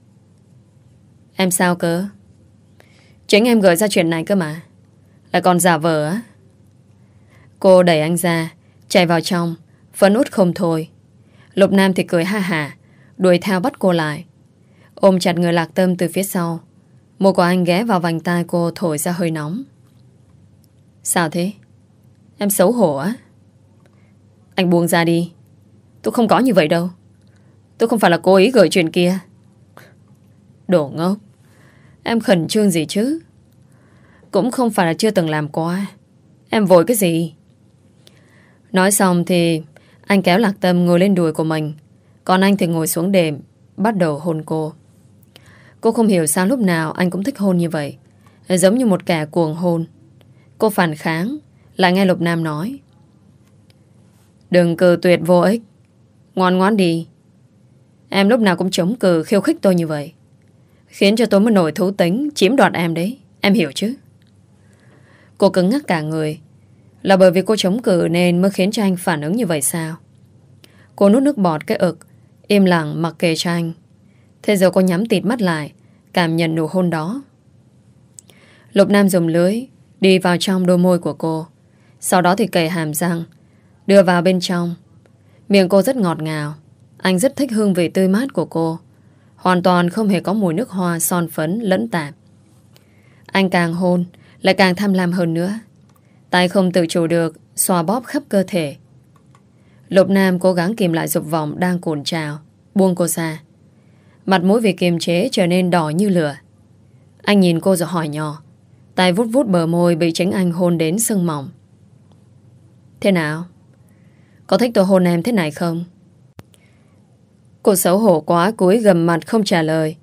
Em sao cơ? Chính em gợi ra chuyện này cơ mà. Là còn giả vờ á. Cô đẩy anh ra, Chạy vào trong Phấn út không thôi. Lục Nam thì cười ha hà, Đuổi theo bắt cô lại. Ôm chặt người lạc tâm từ phía sau. Một của anh ghé vào vành tai cô thổi ra hơi nóng. Sao thế? Em xấu hổ á? Anh buông ra đi. Tôi không có như vậy đâu. Tôi không phải là cố ý gửi chuyện kia. Đồ ngốc. Em khẩn trương gì chứ? Cũng không phải là chưa từng làm qua. Em vội cái gì? Nói xong thì Anh kéo lạc tâm ngồi lên đùi của mình. Còn anh thì ngồi xuống đệm, Bắt đầu hôn cô. Cô không hiểu sao lúc nào anh cũng thích hôn như vậy. Giống như một kẻ cuồng hôn. Cô phản kháng, Lại nghe Lục Nam nói. Đừng cừ tuyệt vô ích. Ngoan ngoan đi. Em lúc nào cũng chống cừ khiêu khích tôi như vậy. Khiến cho tôi mới nổi thú tính Chiếm đoạt em đấy. Em hiểu chứ? Cô cứng ngắc cả người. Là bởi vì cô chống cự nên mới khiến cho anh phản ứng như vậy sao? Cô nút nước bọt cái ực, Im lặng mặc kệ cho anh. Thế giờ cô nhắm tịt mắt lại, Cảm nhận nụ hôn đó. Lục Nam dùng lưới, Đi vào trong đôi môi của cô. Sau đó thì cầy hàm răng, Đưa vào bên trong. Miệng cô rất ngọt ngào. Anh rất thích hương vị tươi mát của cô. Hoàn toàn không hề có mùi nước hoa son phấn, lẫn tạp. Anh càng hôn, Lại càng tham lam hơn nữa. Tay không tự chủ được, Xoa bóp khắp cơ thể. Lục Nam cố gắng kìm lại dục vọng Đang cuồn trào, Buông cô ra. Mặt mũi vì kiềm chế trở nên đỏ như lửa. Anh nhìn cô rồi hỏi nhỏ. Tay vút vút bờ môi Bị tránh anh hôn đến sưng mỏng. Thế nào? Có thích tôi hôn em thế này không? Cô xấu hổ quá cúi gầm mặt không trả lời.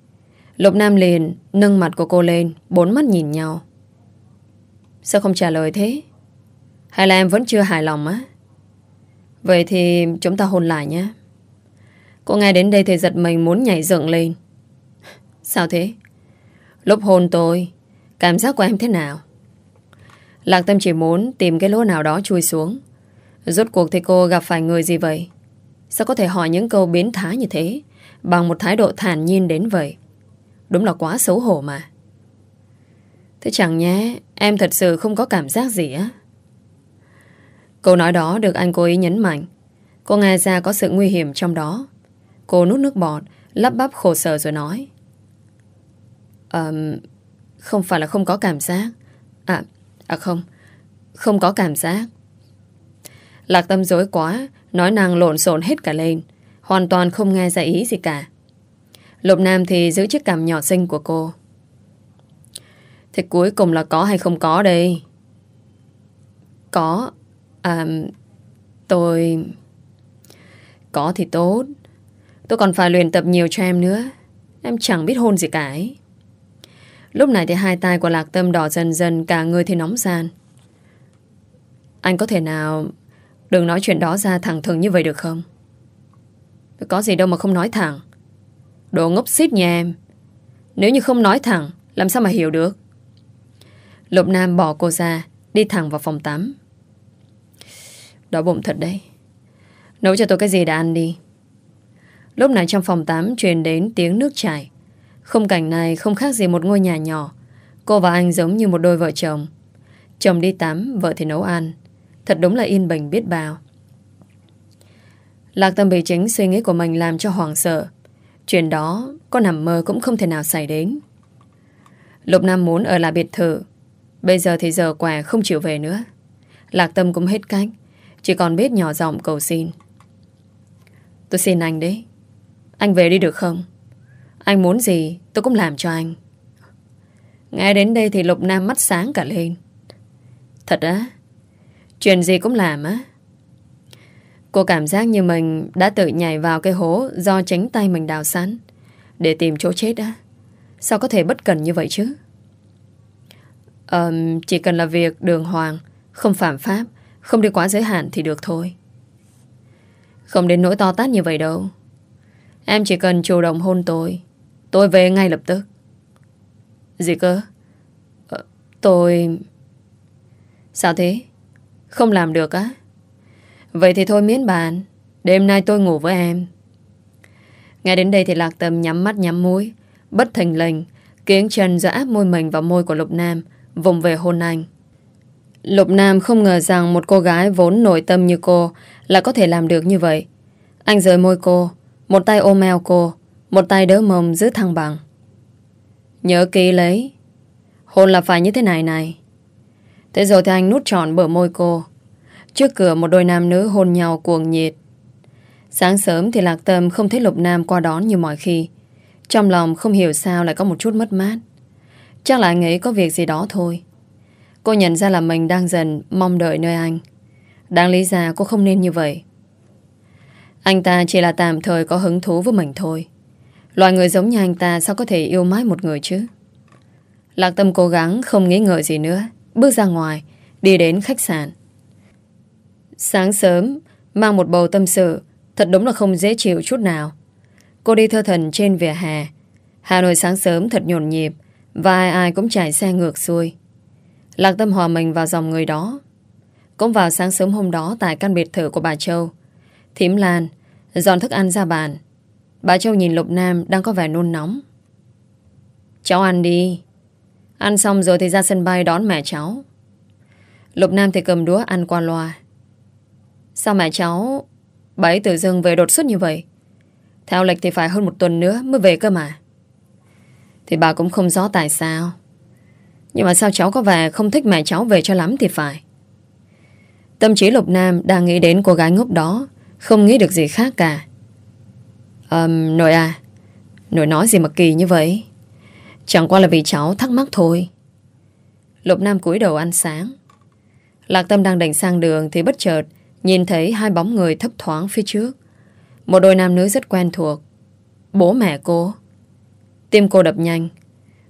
Lục Nam liền nâng mặt của cô lên, Bốn mắt nhìn nhau. Sao không trả lời thế? Hay là em vẫn chưa hài lòng á? Vậy thì chúng ta hôn lại nhé. Cô nghe đến đây thì giật mình muốn nhảy dựng lên. Sao thế? Lúc hôn tôi, Cảm giác của em thế nào? Lạc tâm chỉ muốn tìm cái lỗ nào đó chui xuống. Rốt cuộc thì cô gặp phải người gì vậy? Sao có thể hỏi những câu biến thái như thế? Bằng một thái độ thản nhiên đến vậy. Đúng là quá xấu hổ mà. Thế chẳng nhé Em thật sự không có cảm giác gì á? Câu nói đó được anh cố ý nhấn mạnh. Cô nghe ra có sự nguy hiểm trong đó. Cô nút nước bọt Lắp bắp khổ sở rồi nói. Um, Không phải là không có cảm giác. À, à không. Không có cảm giác. Lạc tâm dối quá, Nói năng lộn xộn hết cả lên. Hoàn toàn không nghe ra ý gì cả. Lục Nam thì giữ chiếc cằm nhỏ xinh của cô. Thế cuối cùng là có hay không có đây? Có À Tôi Có thì tốt. Tôi còn phải luyện tập nhiều cho em nữa. Em chẳng biết hôn gì cả ấy. Lúc này thì hai tay của Lạc Tâm đỏ dần dần, Cả người thì nóng gian Anh có thể nào Đừng nói chuyện đó ra thẳng thừng như vậy được không? Có gì đâu mà không nói thẳng. Đồ ngốc xít nhà em. Nếu như không nói thẳng Làm sao mà hiểu được? Lục Nam bỏ cô ra Đi thẳng vào phòng tắm. Đói bụng thật đấy. Nấu cho tôi cái gì đã ăn đi. Lúc này trong phòng tắm truyền đến tiếng nước chảy. Khung cảnh này không khác gì một ngôi nhà nhỏ. Cô và anh giống như một đôi vợ chồng. Chồng đi tắm, vợ thì nấu ăn. Thật đúng là yên bình biết bao. Lạc tâm bị chính suy nghĩ của mình làm cho hoàng sợ. Chuyện đó Có nằm mơ cũng không thể nào xảy đến. Lục Nam muốn ở lại biệt thự. Bây giờ thì giờ quà không chịu về nữa. Lạc tâm cũng hết cách. Chỉ còn biết nhỏ giọng cầu xin. Tôi xin anh đấy. Anh về đi được không? Anh muốn gì, tôi cũng làm cho anh. Nghe đến đây thì Lục Nam mắt sáng cả lên. Thật á? Chuyện gì cũng làm á Cô cảm giác như mình đã tự nhảy vào cái hố do chính tay mình đào sẵn để tìm chỗ chết á. Sao có thể bất cần như vậy chứ? Um, chỉ cần là việc đường hoàng, không phạm pháp, không đi quá giới hạn thì được thôi. Không đến nỗi to tát như vậy đâu. Em chỉ cần chủ động hôn tôi, tôi về ngay lập tức. Gì cơ? Ờ, tôi... Sao thế? Không làm được á? Vậy thì thôi miễn bàn. Đêm nay tôi ngủ với em. Nghe đến đây thì Lạc Tâm nhắm mắt nhắm mũi, Bất thành lệnh Kiếng chân giữa áp môi mình vào môi của Lục Nam, Vùng về hôn anh. Lục Nam không ngờ rằng Một cô gái vốn nội tâm như cô Là có thể làm được như vậy. Anh rời môi cô, Một tay ôm eo cô, Một tay đỡ mông giữ thăng bằng. Nhớ kỹ lấy. Hôn là phải như thế này này. Thế rồi thì anh nút tròn bờ môi cô Trước cửa một đôi nam nữ hôn nhau cuồng nhiệt. Sáng sớm thì Lạc Tâm không thấy Lục Nam qua đón như mọi khi. Trong lòng không hiểu sao lại có một chút mất mát. Chắc là anh ấy có việc gì đó thôi. Cô nhận ra là mình đang dần mong đợi nơi anh. Đáng lý ra cô không nên như vậy. Anh ta chỉ là tạm thời có hứng thú với mình thôi. Loài người giống như anh ta sao có thể yêu mãi một người chứ? Lạc Tâm cố gắng không nghĩ ngợi gì nữa. Bước ra ngoài, đi đến khách sạn. Sáng sớm, mang một bầu tâm sự, thật đúng là không dễ chịu chút nào. Cô đi thơ thần trên vỉa hè. Hà Nội sáng sớm thật nhộn nhịp, và ai ai cũng chạy xe ngược xuôi. Lạc tâm hòa mình vào dòng người đó. Cũng vào sáng sớm hôm đó tại căn biệt thự của bà Châu. Thím Lan dọn thức ăn ra bàn. Bà Châu nhìn Lục Nam đang có vẻ nôn nóng. Cháu ăn đi. Ăn xong rồi thì ra sân bay đón mẹ cháu. Lục Nam thì cầm đũa ăn qua loa. Sao mẹ cháu Bà ấy tự dưng về đột xuất như vậy? Theo lịch thì phải hơn một tuần nữa Mới về cơ mà. Thì bà cũng không rõ tại sao. Nhưng mà sao cháu có vẻ không thích mẹ cháu về cho lắm thì phải. Tâm trí Lục Nam đang nghĩ đến cô gái ngốc đó Không nghĩ được gì khác cả. Um, Nội à Nội nói gì mà kỳ như vậy? Chẳng qua là vì cháu thắc mắc thôi. Lục Nam cúi đầu ăn sáng. Lạc Tâm đang đành sang đường Thì bất chợt Nhìn thấy hai bóng người thấp thoáng phía trước. Một đôi nam nữ rất quen thuộc. Bố mẹ cô. Tim cô đập nhanh.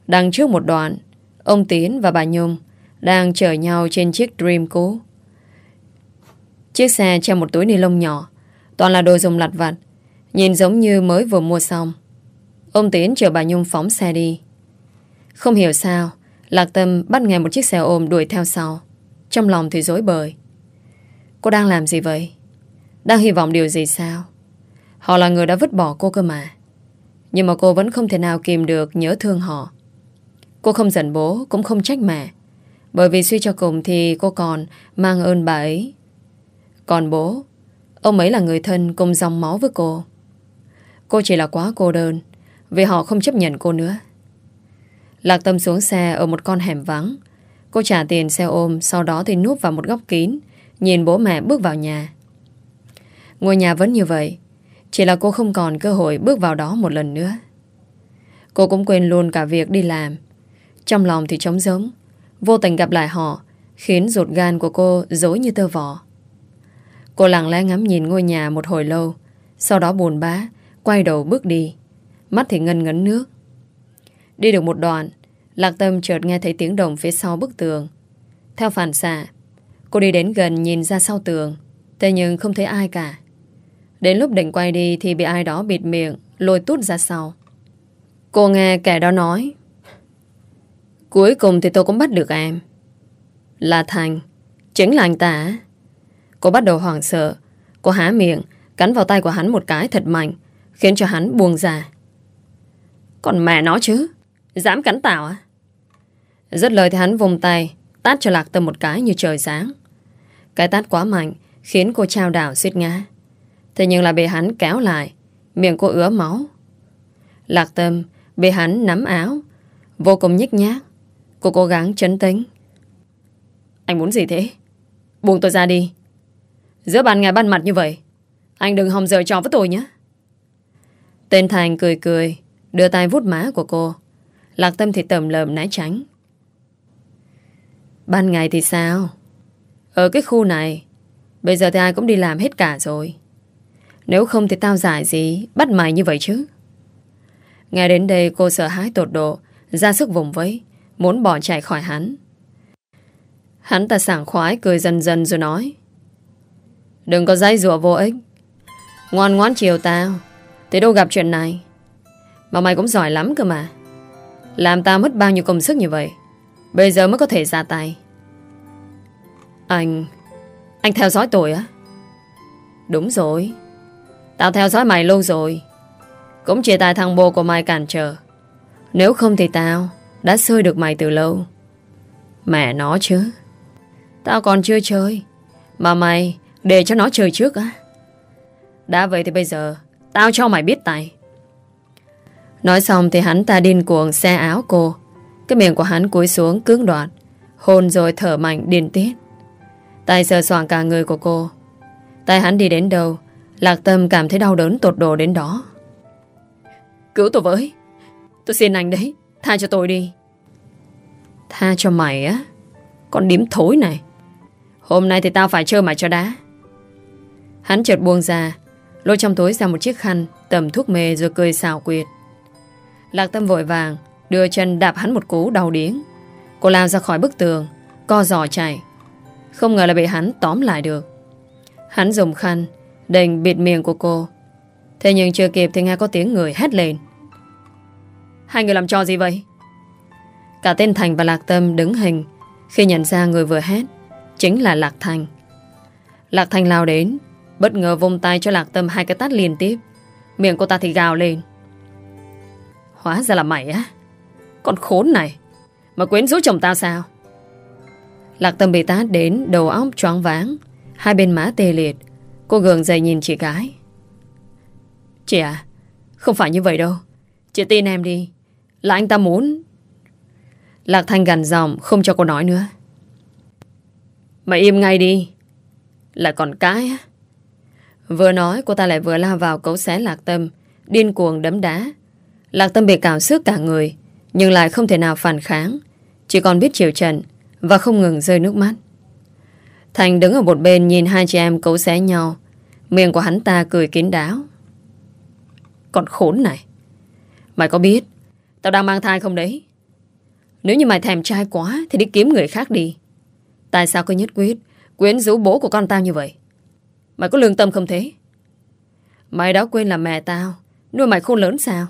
Đằng trước một đoạn, Ông Tiến và bà Nhung Đang chở nhau trên chiếc Dream cũ. Chiếc xe treo một túi ni lông nhỏ, Toàn là đồ dùng lặt vặt, Nhìn giống như mới vừa mua xong. Ông Tiến chở bà Nhung phóng xe đi. Không hiểu sao Lạc Tâm bắt nghe một chiếc xe ôm đuổi theo sau Trong lòng thì dối bời Cô đang làm gì vậy? Đang hy vọng điều gì sao? Họ là người đã vứt bỏ cô cơ mà. Nhưng mà cô vẫn không thể nào kìm được nhớ thương họ. Cô không giận bố, cũng không trách mẹ. Bởi vì suy cho cùng thì cô còn mang ơn bà ấy. Còn bố, ông ấy là người thân cùng dòng máu với cô. Cô chỉ là quá cô đơn vì họ không chấp nhận cô nữa. Lạc tâm xuống xe ở một con hẻm vắng. Cô trả tiền xe ôm, sau đó thì núp vào một góc kín Nhìn bố mẹ bước vào nhà. Ngôi nhà vẫn như vậy Chỉ là cô không còn cơ hội bước vào đó một lần nữa. Cô cũng quên luôn cả việc đi làm. Trong lòng thì trống giống Vô tình gặp lại họ Khiến ruột gan của cô dối như tơ vỏ Cô lặng lẽ ngắm nhìn ngôi nhà một hồi lâu Sau đó buồn bá Quay đầu bước đi. Mắt thì ngân ngấn nước Đi được một đoạn, Lạc Tâm chợt nghe thấy tiếng động phía sau bức tường. Theo phản xạ, Cô đi đến gần nhìn ra sau tường, Thế nhưng không thấy ai cả. Đến lúc định quay đi Thì bị ai đó bịt miệng, Lôi tút ra sau. Cô nghe kẻ đó nói, Cuối cùng thì tôi cũng bắt được em. Là Thành, Chính là anh ta Cô bắt đầu hoảng sợ, Cô há miệng, Cắn vào tay của hắn một cái thật mạnh, Khiến cho hắn buông ra. Còn mẹ nó chứ Dám cắn tao à Rất lời thì hắn vùng tay, Tát cho Lạc Tâm một cái như trời sáng. Cái tát quá mạnh, Khiến cô trao đảo suýt ngã. Thế nhưng là bị hắn kéo lại, Miệng cô ứa máu. Lạc Tâm bị hắn nắm áo, Vô cùng nhích nhác. Cô cố gắng chấn tĩnh. Anh muốn gì thế? Buông tôi ra đi. Giữa ban ngày ban mặt như vậy, Anh đừng hòng giờ trò với tôi nhé. Tên Thành cười cười, Đưa tay vút má của cô. Lạc Tâm thì tầm lợm né tránh. Ban ngày thì sao? Ở cái khu này, Bây giờ thì ai cũng đi làm hết cả rồi. Nếu không thì tao giải gì Bắt mày như vậy chứ? Nghe đến đây cô sợ hãi tột độ, Ra sức vùng vẫy, Muốn bỏ chạy khỏi hắn. Hắn ta sảng khoái cười dần dần rồi nói, Đừng có dây rùa vô ích. Ngoan ngoan chiều tao tới đâu gặp chuyện này. Mà mày cũng giỏi lắm cơ mà. Làm ta mất bao nhiêu công sức như vậy, Bây giờ mới có thể ra tay. Anh Anh theo dõi tôi á? Đúng rồi, Tao theo dõi mày lâu rồi, Cũng chỉ tại thằng bồ của mày cản trở. Nếu không thì tao Đã xơi được mày từ lâu. Mẹ nó chứ, Tao còn chưa chơi, Mà mày để cho nó chơi trước á. Đã vậy thì bây giờ Tao cho mày biết tay. Nói xong thì hắn ta điên cuồng xe áo cô. Cái miệng của hắn cúi xuống cứng đoạn Hôn rồi thở mạnh điên tiết. Tay sờ soạn cả người của cô. Tay hắn đi đến đâu Lạc Tâm cảm thấy đau đớn tột độ đến đó. Cứu tôi với. Tôi xin anh đấy Tha cho tôi đi. Tha cho mày á? Con điếm thối này. Hôm nay thì tao phải chơi mày cho đá. Hắn chợt buông ra Lôi trong túi ra một chiếc khăn Tầm thuốc mê rồi cười xào quyệt Lạc tâm vội vàng, Đưa chân đạp hắn một cú đau điếng. Cô lao ra khỏi bức tường, Co giò chạy. Không ngờ là bị hắn tóm lại được. Hắn dùng khăn Đành bịt miệng của cô. Thế nhưng chưa kịp thì nghe có tiếng người hét lên. Hai người làm trò gì vậy? Cả tên Thành và Lạc Tâm đứng hình. Khi nhận ra người vừa hét, Chính là Lạc Thành. Lạc Thành lao đến, Bất ngờ vung tay cho Lạc Tâm hai cái tát liên tiếp. Miệng cô ta thì gào lên. Hóa ra là mày á. Con khốn này, Mà quyến rũ chồng tao sao? Lạc Tâm bị tát đến, đầu óc choáng váng, Hai bên má tê liệt, Cô gường dậy nhìn chị gái. Chị à Không phải như vậy đâu. Chị tin em đi, Là anh ta muốn. Lạc Thanh gần giọng, không cho cô nói nữa. Mày im ngay đi, lại còn cái á. Vừa nói, cô ta lại vừa lao vào cấu xé Lạc Tâm, Điên cuồng đấm đá Lạc Tâm bị cảm sức cả người, Nhưng lại không thể nào phản kháng. Chỉ còn biết chịu trận Và không ngừng rơi nước mắt. Thành đứng ở một bên nhìn hai chị em cấu xé nhau. Miệng của hắn ta cười kín đáo. Còn khốn này. Mày có biết, Tao đang mang thai không đấy? Nếu như mày thèm trai quá Thì đi kiếm người khác đi. Tại sao cứ nhất quyết, Quyến rũ bố của con tao như vậy? Mày có lương tâm không thế? Mày đã quên là mẹ tao, Nuôi mày khôn lớn sao?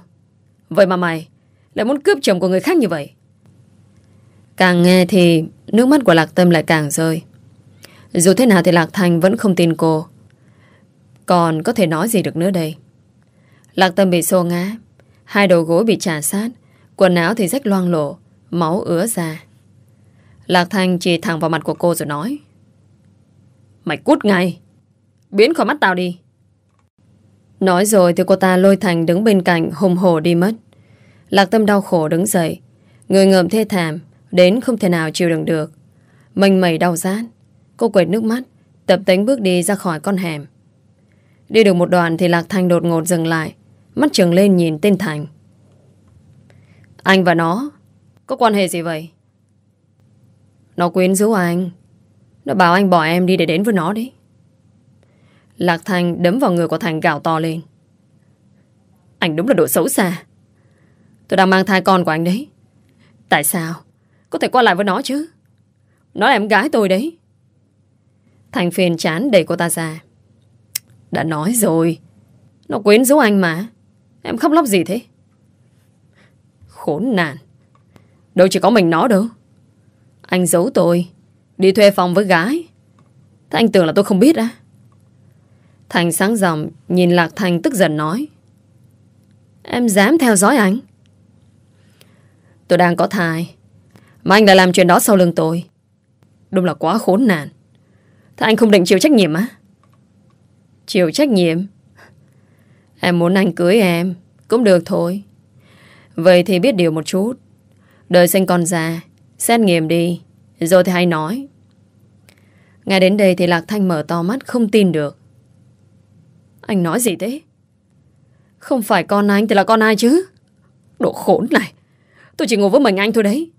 Vậy mà mày lại muốn cướp chồng của người khác như vậy. Càng nghe thì Nước mắt của Lạc Tâm lại càng rơi. Dù thế nào thì Lạc Thành vẫn không tin cô. Còn có thể nói gì được nữa đây? Lạc Tâm bị xô ngã, Hai đầu gối bị trả sát, Quần áo thì rách loang lộ Máu ứa ra. Lạc Thành chỉ thẳng vào mặt của cô rồi nói, Mày cút ngay, Biến khỏi mắt tao đi. Nói rồi thì cô ta lôi Thành đứng bên cạnh, hùng hổ đi mất. Lạc tâm đau khổ đứng dậy. Người ngợm thê thảm, Đến không thể nào chịu đựng được. Mình mẩy đau rát. Cô quệt nước mắt, Tập tính bước đi ra khỏi con hẻm. Đi được một đoạn thì Lạc thành đột ngột dừng lại, Mắt trừng lên nhìn tên Thành. Anh và nó, Có quan hệ gì vậy? Nó quyến rũ anh. Nó bảo anh bỏ em đi để đến với nó đấy Lạc Thành đấm vào người của Thành gào to lên Anh đúng là độ xấu xa. Tôi đang mang thai con của anh đấy. Tại sao? Có thể qua lại với nó chứ. Nó là em gái tôi đấy. Thành phiền chán đẩy cô ta ra. Đã nói rồi. Nó quyến rũ anh mà. Em khóc lóc gì thế? Khốn nạn. Đâu chỉ có mình nó đâu. Anh giấu tôi. Đi thuê phòng với gái. Thế anh tưởng là tôi không biết á? Thành sáng giọng nhìn Lạc Thành tức giận nói. Em dám theo dõi anh? Tôi đang có thai. Mà anh lại làm chuyện đó sau lưng tôi. Đúng là quá khốn nạn. Thế anh không định chịu trách nhiệm á? Chịu trách nhiệm? Em muốn anh cưới em. Cũng được thôi. Vậy thì biết điều một chút. Đợi sinh con già. Xét nghiệm đi. Rồi thì hay nói. Ngay đến đây thì Lạc Thanh mở to mắt, không tin được. Anh nói gì thế? Không phải con anh thì là con ai chứ? Đồ khốn này. Tôi chỉ ngủ với mình anh thôi đấy.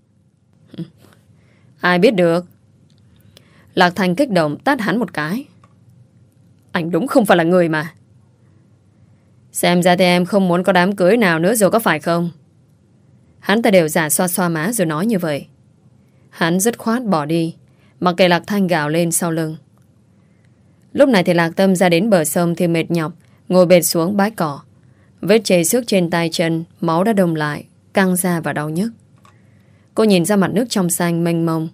Ai biết được. Lạc Thành kích động tát hắn một cái. Anh đúng không phải là người mà. Xem ra thì em không muốn có đám cưới nào nữa rồi có phải không? Hắn ta đều giả xoa xoa má rồi nói như vậy. Hắn rất khoát bỏ đi, mặc kệ Lạc Thanh gào lên sau lưng. Lúc này thì Lạc Tâm ra đến bờ sông thì mệt nhọc, ngồi bệt xuống bãi cỏ. Vết chảy xước trên tay chân, máu đã đông lại, căng ra và đau nhức. Cô nhìn ra mặt nước trong xanh mênh mông,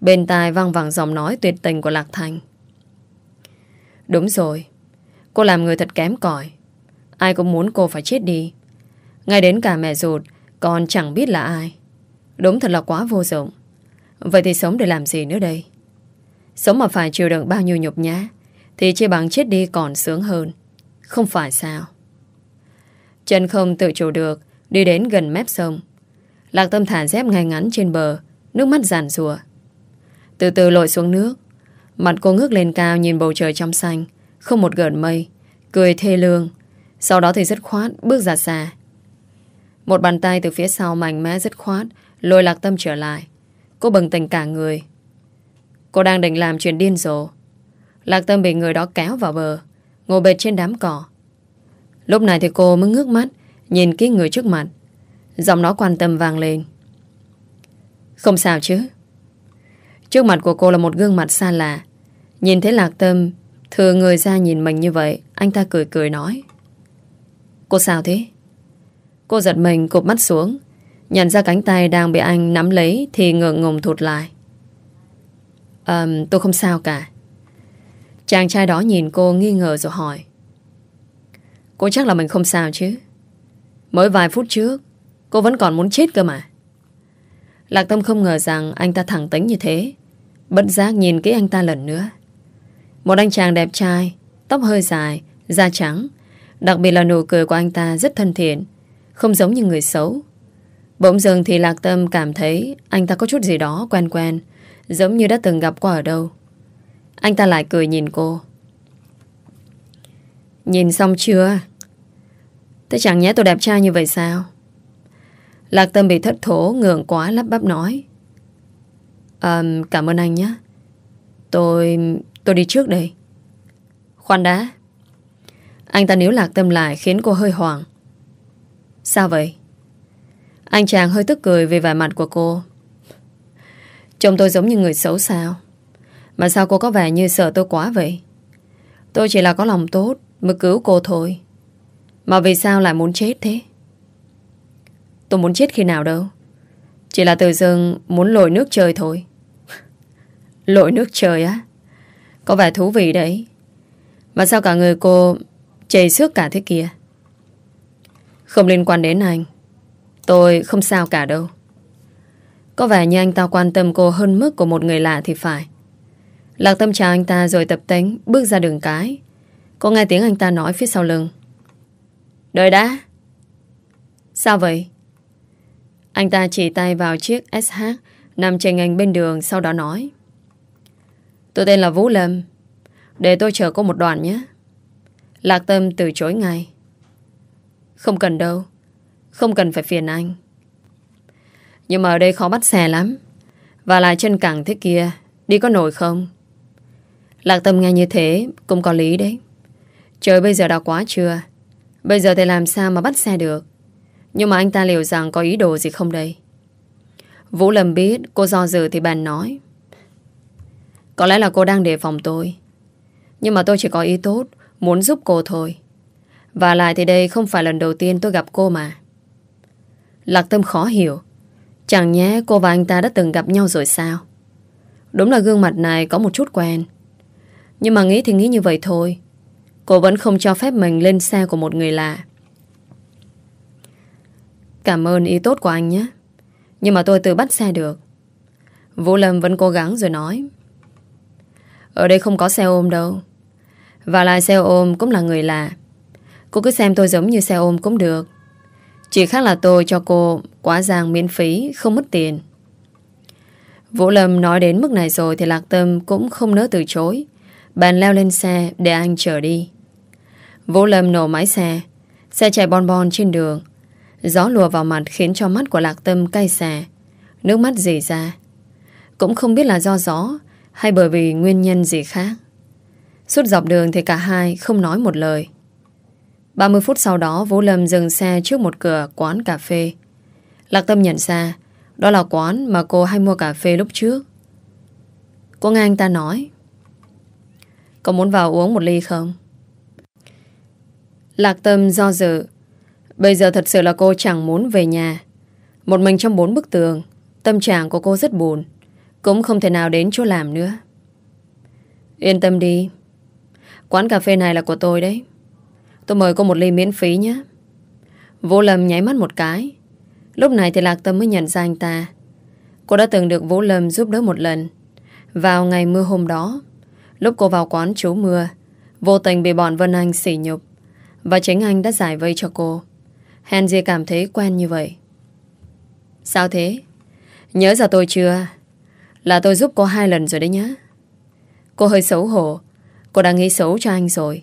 bên tai vang vẳng giọng nói tuyệt tình của Lạc thành Đúng rồi, cô làm người thật kém cỏi. Ai cũng muốn cô phải chết đi. Ngay đến cả mẹ ruột còn chẳng biết là ai. Đúng thật là quá vô dụng. Vậy thì sống để làm gì nữa đây? Sống mà phải chịu đựng bao nhiêu nhục nhã thì chỉ bằng chết đi còn sướng hơn. Không phải sao? Chân không tự chủ được đi đến gần mép sông. Lạc tâm thả dép ngay ngắn trên bờ, nước mắt giàn rùa. Từ từ lội xuống nước, mặt cô ngước lên cao nhìn bầu trời trong xanh, không một gợn mây, cười thê lương. Sau đó thì rất khoát bước ra xa. Một bàn tay từ phía sau mạnh mẽ rất khoát lôi lạc tâm trở lại. Cô bừng tỉnh cả người. Cô đang định làm chuyện điên rồ. Lạc tâm bị người đó kéo vào bờ, ngồi bệt trên đám cỏ. Lúc này thì cô mới ngước mắt, nhìn cái người trước mặt. Giọng nó quan tâm vang lên. Không sao chứ. Trước mặt của cô là một gương mặt xa lạ. Nhìn thấy lạc tâm, thừa người ra nhìn mình như vậy, anh ta cười cười nói. Cô sao thế? Cô giật mình cụp mắt xuống Nhận ra cánh tay đang bị anh nắm lấy Thì ngượng ngùng thụt lại um, Tôi không sao cả Chàng trai đó nhìn cô nghi ngờ rồi hỏi. Cô chắc là mình không sao chứ. Mới vài phút trước, Cô vẫn còn muốn chết cơ mà. Lạc Tâm không ngờ rằng anh ta thẳng tính như thế. Bất giác nhìn kỹ anh ta lần nữa. Một anh chàng đẹp trai, Tóc hơi dài, Da trắng, Đặc biệt là nụ cười của anh ta rất thân thiện, Không giống như người xấu. Bỗng dưng thì Lạc Tâm cảm thấy Anh ta có chút gì đó quen quen, Giống như đã từng gặp qua ở đâu. Anh ta lại cười nhìn cô. Nhìn xong chưa? Thế chẳng nhẽ tôi đẹp trai như vậy sao? Lạc Tâm bị thất thố Ngượng quá lắp bắp nói. Um, Cảm ơn anh nhé. Tôi... tôi đi trước đây. Khoan đã. Anh ta níu Lạc Tâm lại khiến cô hơi hoảng. Sao vậy? Anh chàng hơi tức cười về vẻ mặt của cô. Trông tôi giống như người xấu sao? Mà sao cô có vẻ như sợ tôi quá vậy? Tôi chỉ là có lòng tốt Mới cứu cô thôi. Mà vì sao lại muốn chết thế? Tôi muốn chết khi nào đâu? Chỉ là từ dưng Muốn lội nước trời thôi. (laughs) Lội nước trời á? Có vẻ thú vị đấy. Mà sao cả người cô Chảy xước cả thế kia Không liên quan đến anh. Tôi không sao cả đâu. Có vẻ như anh ta quan tâm cô hơn mức của một người lạ thì phải. Lạc tâm chào anh ta rồi tập tính, Bước ra đường cái. Cô nghe tiếng anh ta nói phía sau lưng. Đợi đã. Sao vậy? Anh ta chỉ tay vào chiếc SH Nằm trên ngành bên đường, Sau đó nói. Tôi tên là Vũ Lâm. Để tôi chờ cô một đoạn nhé. Lạc Tâm từ chối ngay. Không cần đâu. Không cần phải phiền anh. Nhưng mà ở đây khó bắt xe lắm. Và lại chân cẳng thế kia, Đi có nổi không? Lạc Tâm nghe như thế, Cũng có lý đấy. Trời bây giờ đã quá trưa, Bây giờ thì làm sao mà bắt xe được? Nhưng mà anh ta liệu rằng có ý đồ gì không đây? Vũ Lâm biết, Cô do dự thì bàn nói, Có lẽ là cô đang đề phòng tôi. Nhưng mà tôi chỉ có ý tốt, Muốn giúp cô thôi. Và lại thì đây không phải lần đầu tiên tôi gặp cô mà. Lạc Tâm khó hiểu. Chẳng nhé cô và anh ta đã từng gặp nhau rồi sao? Đúng là gương mặt này có một chút quen. Nhưng mà nghĩ thì nghĩ như vậy thôi. Cô vẫn không cho phép mình lên xe của một người lạ. Cảm ơn ý tốt của anh nhé. Nhưng mà tôi tự bắt xe được. Vũ Lâm vẫn cố gắng rồi nói. Ở đây không có xe ôm đâu. Và lại xe ôm cũng là người lạ. Cô cứ xem tôi giống như xe ôm cũng được. Chỉ khác là tôi cho cô quá giang miễn phí, Không mất tiền. Vũ Lâm nói đến mức này rồi Thì Lạc Tâm cũng không nỡ từ chối. Bạn leo lên xe để anh chở đi. Vũ Lâm nổ máy xe. Xe chạy bon bon trên đường. Gió lùa vào mặt khiến cho mắt của Lạc Tâm cay xè. Nước mắt dì ra. Cũng không biết là do gió Hay bởi vì nguyên nhân gì khác. Suốt dọc đường thì cả hai không nói một lời. 30 phút sau đó Vũ Lâm dừng xe trước một cửa quán cà phê. Lạc Tâm nhận ra, Đó là quán mà cô hay mua cà phê lúc trước. Cô nghe anh ta nói có muốn vào uống một ly không? Lạc Tâm do dự. Bây giờ thật sự là cô chẳng muốn về nhà. Một mình trong bốn bức tường, Tâm trạng của cô rất buồn. Cũng không thể nào đến chỗ làm nữa. Yên tâm đi. Quán cà phê này là của tôi đấy. Tôi mời cô một ly miễn phí nhé. Vũ Lâm nháy mắt một cái. Lúc này thì Lạc Tâm mới nhận ra anh ta. Cô đã từng được Vũ Lâm giúp đỡ một lần Vào ngày mưa hôm đó. Lúc cô vào quán chú mưa Vô tình bị bọn Vân Anh sỉ nhục Và chính anh đã giải vây cho cô. Henry cảm thấy quen như vậy. Sao thế? Nhớ ra tôi chưa? Là tôi giúp cô hai lần rồi đấy nhá. Cô hơi xấu hổ Cô đang nghĩ xấu cho anh rồi.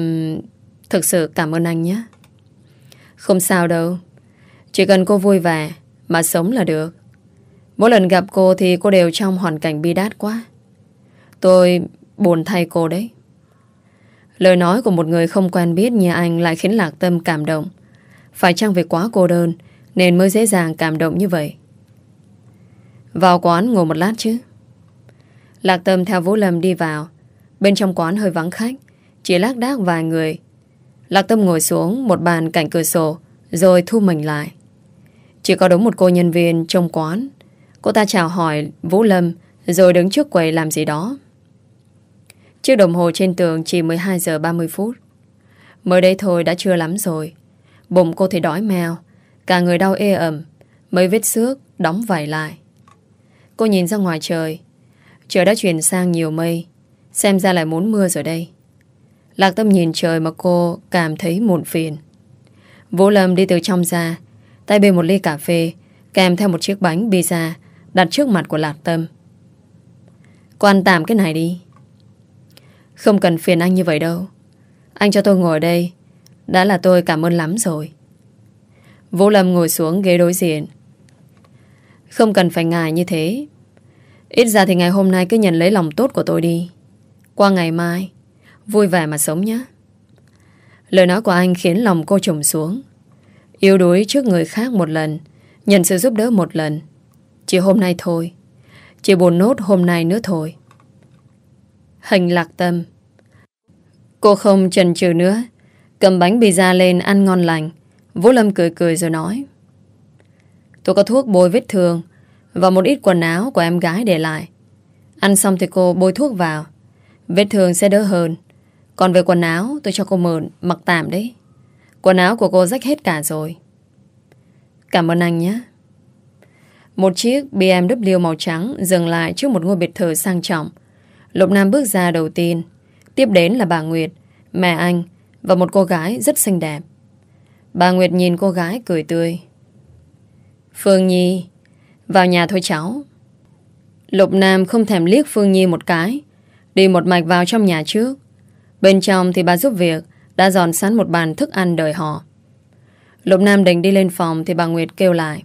Uhm, Thực sự cảm ơn anh nhé. Không sao đâu Chỉ cần cô vui vẻ Mà sống là được. Mỗi lần gặp cô thì cô đều trong hoàn cảnh bi đát quá. Tôi buồn thay cô đấy Lời nói của một người không quen biết như anh lại khiến Lạc Tâm cảm động. Phải chăng vì quá cô đơn nên mới dễ dàng cảm động như vậy? Vào quán ngồi một lát chứ. Lạc Tâm theo Vũ Lâm đi vào. Bên trong quán hơi vắng khách, chỉ lác đác vài người. Lạc Tâm ngồi xuống một bàn cạnh cửa sổ rồi thu mình lại. Chỉ có đúng một cô nhân viên trong quán. Cô ta chào hỏi Vũ Lâm rồi đứng trước quầy làm gì đó. Chiếc đồng hồ trên tường chỉ 12 giờ 30 phút. Mới đây thôi đã chưa lắm rồi. Bụng cô thì đói mèo. Cả người đau ê ẩm. Mấy vết xước, đóng vải lại. Cô nhìn ra ngoài trời. Trời đã chuyển sang nhiều mây. Xem ra lại muốn mưa rồi đây. Lạc tâm nhìn trời mà cô cảm thấy muộn phiền. Vũ Lâm đi từ trong ra. Tay bê một ly cà phê. Kèm theo một chiếc bánh pizza đặt trước mặt của Lạc Tâm. Cô ăn tạm cái này đi. Không cần phiền anh như vậy đâu. Anh cho tôi ngồi đây. Đã là tôi cảm ơn lắm rồi. Vũ Lâm ngồi xuống ghế đối diện. Không cần phải ngại như thế. Ít ra thì ngày hôm nay cứ nhận lấy lòng tốt của tôi đi. Qua ngày mai, Vui vẻ mà sống nhé. Lời nói của anh khiến lòng cô trùng xuống. Yếu đuối trước người khác một lần, Nhận sự giúp đỡ một lần. Chỉ hôm nay thôi. Chỉ buồn nốt hôm nay nữa thôi. Hành lạc tâm. Cô không chần chừ nữa. Cầm bánh pizza lên ăn ngon lành. Vũ Lâm cười cười rồi nói, Tôi có thuốc bôi vết thương Và một ít quần áo của em gái để lại. Ăn xong thì cô bôi thuốc vào. Vết thương sẽ đỡ hơn. Còn về quần áo, tôi cho cô mượn, Mặc tạm đấy. Quần áo của cô rách hết cả rồi. Cảm ơn anh nhé. Một chiếc BMW màu trắng Dừng lại trước một ngôi biệt thự sang trọng. Lục Nam bước ra đầu tiên. Tiếp đến là bà Nguyệt, mẹ anh và một cô gái rất xinh đẹp. Bà Nguyệt nhìn cô gái cười tươi. Phương Nhi, vào nhà thôi cháu. Lục Nam không thèm liếc Phương Nhi một cái, đi một mạch vào trong nhà trước. Bên trong thì bà giúp việc đã dọn sẵn một bàn thức ăn đợi họ. Lục Nam định đi lên phòng thì bà Nguyệt kêu lại.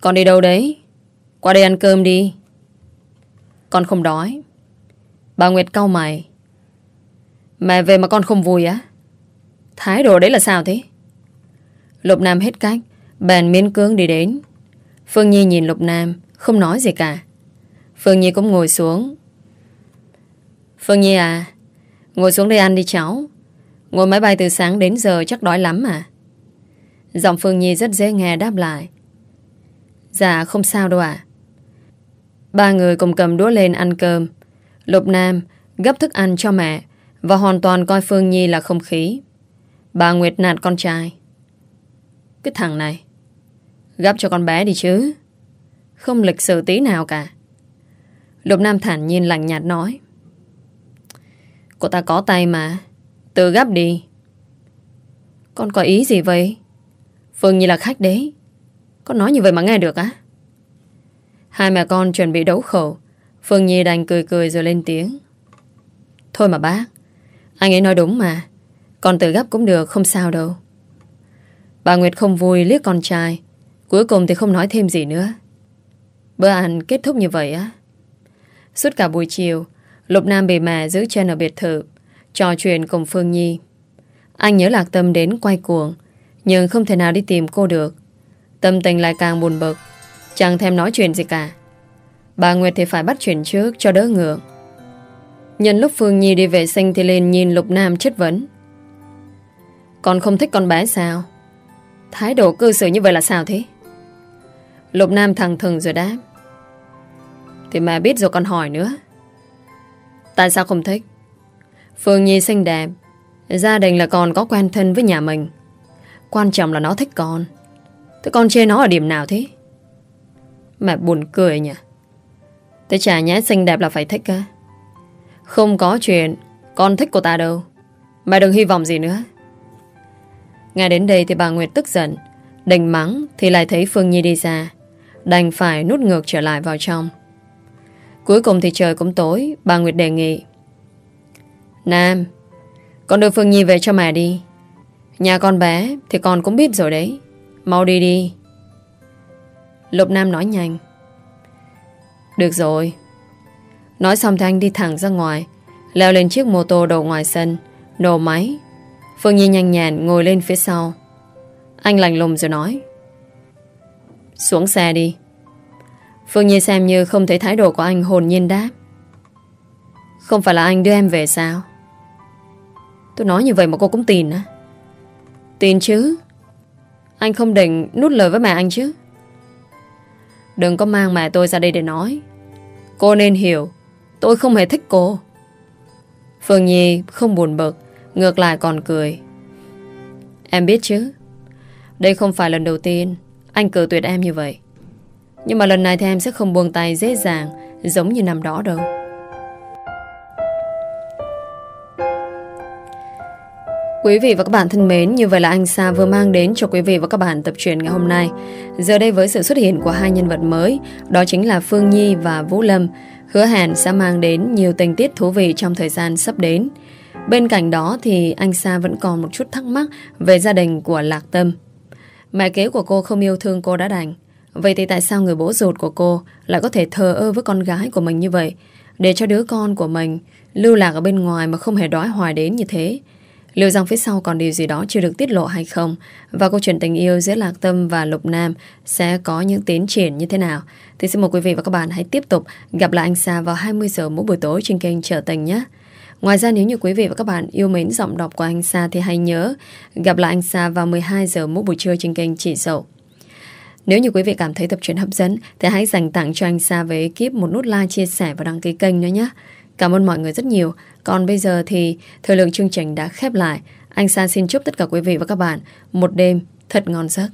Con đi đâu đấy? Qua đây ăn cơm đi. Con không đói. Bà Nguyệt cau mày. Mẹ về mà con không vui á? Thái độ đấy là sao thế? Lục Nam hết cách, bèn miên cương đi đến. Phương Nhi nhìn Lục Nam, không nói gì cả. Phương Nhi cũng ngồi xuống. Phương Nhi à, ngồi xuống đây ăn đi cháu. Ngồi máy bay từ sáng đến giờ chắc đói lắm mà. Giọng Phương Nhi rất dễ nghe đáp lại. Dạ không sao đâu ạ. Ba người cùng cầm đũa lên ăn cơm. Lục Nam, gấp thức ăn cho mẹ và hoàn toàn coi Phương Nhi là không khí. Bà Nguyệt nạt con trai. Cái thằng này, Gấp cho con bé đi chứ. Không lịch sự tí nào cả. Lục Nam thản nhiên lạnh nhạt nói. Cô ta có tay mà, Tự gấp đi. Con có ý gì vậy? Phương Nhi là khách đấy. Con nói như vậy mà nghe được á. Hai mẹ con chuẩn bị đấu khẩu Phương Nhi đành cười cười rồi lên tiếng. Thôi mà bác, Anh ấy nói đúng mà. Con tự gấp cũng được, không sao đâu. Bà Nguyệt không vui liếc con trai, Cuối cùng thì không nói thêm gì nữa. Bữa ăn kết thúc như vậy á. Suốt cả buổi chiều, Lục Nam bị mẹ giữ chân ở biệt thự, Trò chuyện cùng Phương Nhi. Anh nhớ Lạc Tâm đến quay cuồng, Nhưng không thể nào đi tìm cô được. Tâm tình lại càng buồn bực, Chẳng thèm nói chuyện gì cả. Bà Nguyệt thì phải bắt chuyện trước cho đỡ ngượng. Nhân lúc Phương Nhi đi vệ sinh Thì lên nhìn Lục Nam chất vấn. Con không thích con bé sao? Thái độ cư xử như vậy là sao thế? Lục Nam thằng thừng rồi đáp. Thì mẹ biết rồi còn hỏi nữa. Tại sao không thích? Phương Nhi xinh đẹp. Gia đình là còn có quen thân với nhà mình. Quan trọng là nó thích con. Thế con chê nó ở điểm nào thế? Mẹ buồn cười nhỉ? Thế chả nhé xinh đẹp là phải thích á. Không có chuyện Con thích của ta đâu. Mày đừng hy vọng gì nữa. Ngay đến đây thì bà Nguyệt tức giận, đành mắng thì lại thấy Phương Nhi đi ra, Đành phải nút ngược trở lại vào trong. Cuối cùng thì trời cũng tối, Bà Nguyệt đề nghị. Nam, Con đưa Phương Nhi về cho mẹ đi. Nhà con bé thì con cũng biết rồi đấy. Mau đi đi. Lục Nam nói nhanh. Được rồi. Nói xong thì anh đi thẳng ra ngoài, Leo lên chiếc mô tô đầu ngoài sân, Nổ máy. Phương Nhi nhanh nhàn ngồi lên phía sau. Anh lành lùng rồi nói, xuống xe đi. Phương Nhi xem như không thấy thái độ của anh hồn nhiên đáp, Không phải là anh đưa em về sao? Tôi nói như vậy mà cô cũng tin á. Tin chứ. Anh không định nút lời với mẹ anh chứ? Đừng có mang mẹ tôi ra đây để nói. Cô nên hiểu, Tôi không hề thích cô. Phương Nhi không buồn bực, Ngược lại còn cười. Em biết chứ, Đây không phải lần đầu tiên anh cử tuyệt em như vậy. Nhưng mà lần này thì em sẽ không buông tay dễ dàng Giống như năm đó đâu. Quý vị và các bạn thân mến, như vậy là anh Sa vừa mang đến cho quý vị và các bạn tập truyện ngày hôm nay. Giờ đây với sự xuất hiện của hai nhân vật mới, đó chính là Phương Nhi và Vũ Lâm, hứa hẹn sẽ mang đến nhiều tình tiết thú vị trong thời gian sắp đến. Bên cạnh đó thì anh Sa vẫn còn một chút thắc mắc về gia đình của Lạc Tâm. Mẹ kế của cô không yêu thương cô đã đành Vậy thì tại sao người bố ruột của cô Lại có thể thờ ơ với con gái của mình như vậy Để cho đứa con của mình Lưu lạc ở bên ngoài mà không hề đói hoài đến như thế Liệu rằng phía sau còn điều gì đó chưa được tiết lộ hay không Và câu chuyện tình yêu giữa Lạc Tâm và Lục Nam Sẽ có những tiến triển như thế nào Thì xin mời quý vị và các bạn hãy tiếp tục gặp lại anh Sa vào 20 giờ mỗi buổi tối trên kênh Trở Tình nhé Ngoài ra nếu như quý vị và các bạn yêu mến giọng đọc của anh Sa thì hãy nhớ gặp lại anh Sa vào 12 giờ mỗi buổi trưa trên kênh Chỉ Dậu. Nếu như quý vị cảm thấy tập truyện hấp dẫn thì hãy dành tặng cho anh Sa với ekip một nút like, chia sẻ và đăng ký kênh nữa nhé. Cảm ơn mọi người rất nhiều. Còn bây giờ thì thời lượng chương trình đã khép lại. Anh san xin chúc tất cả quý vị và các bạn một đêm thật ngon giấc.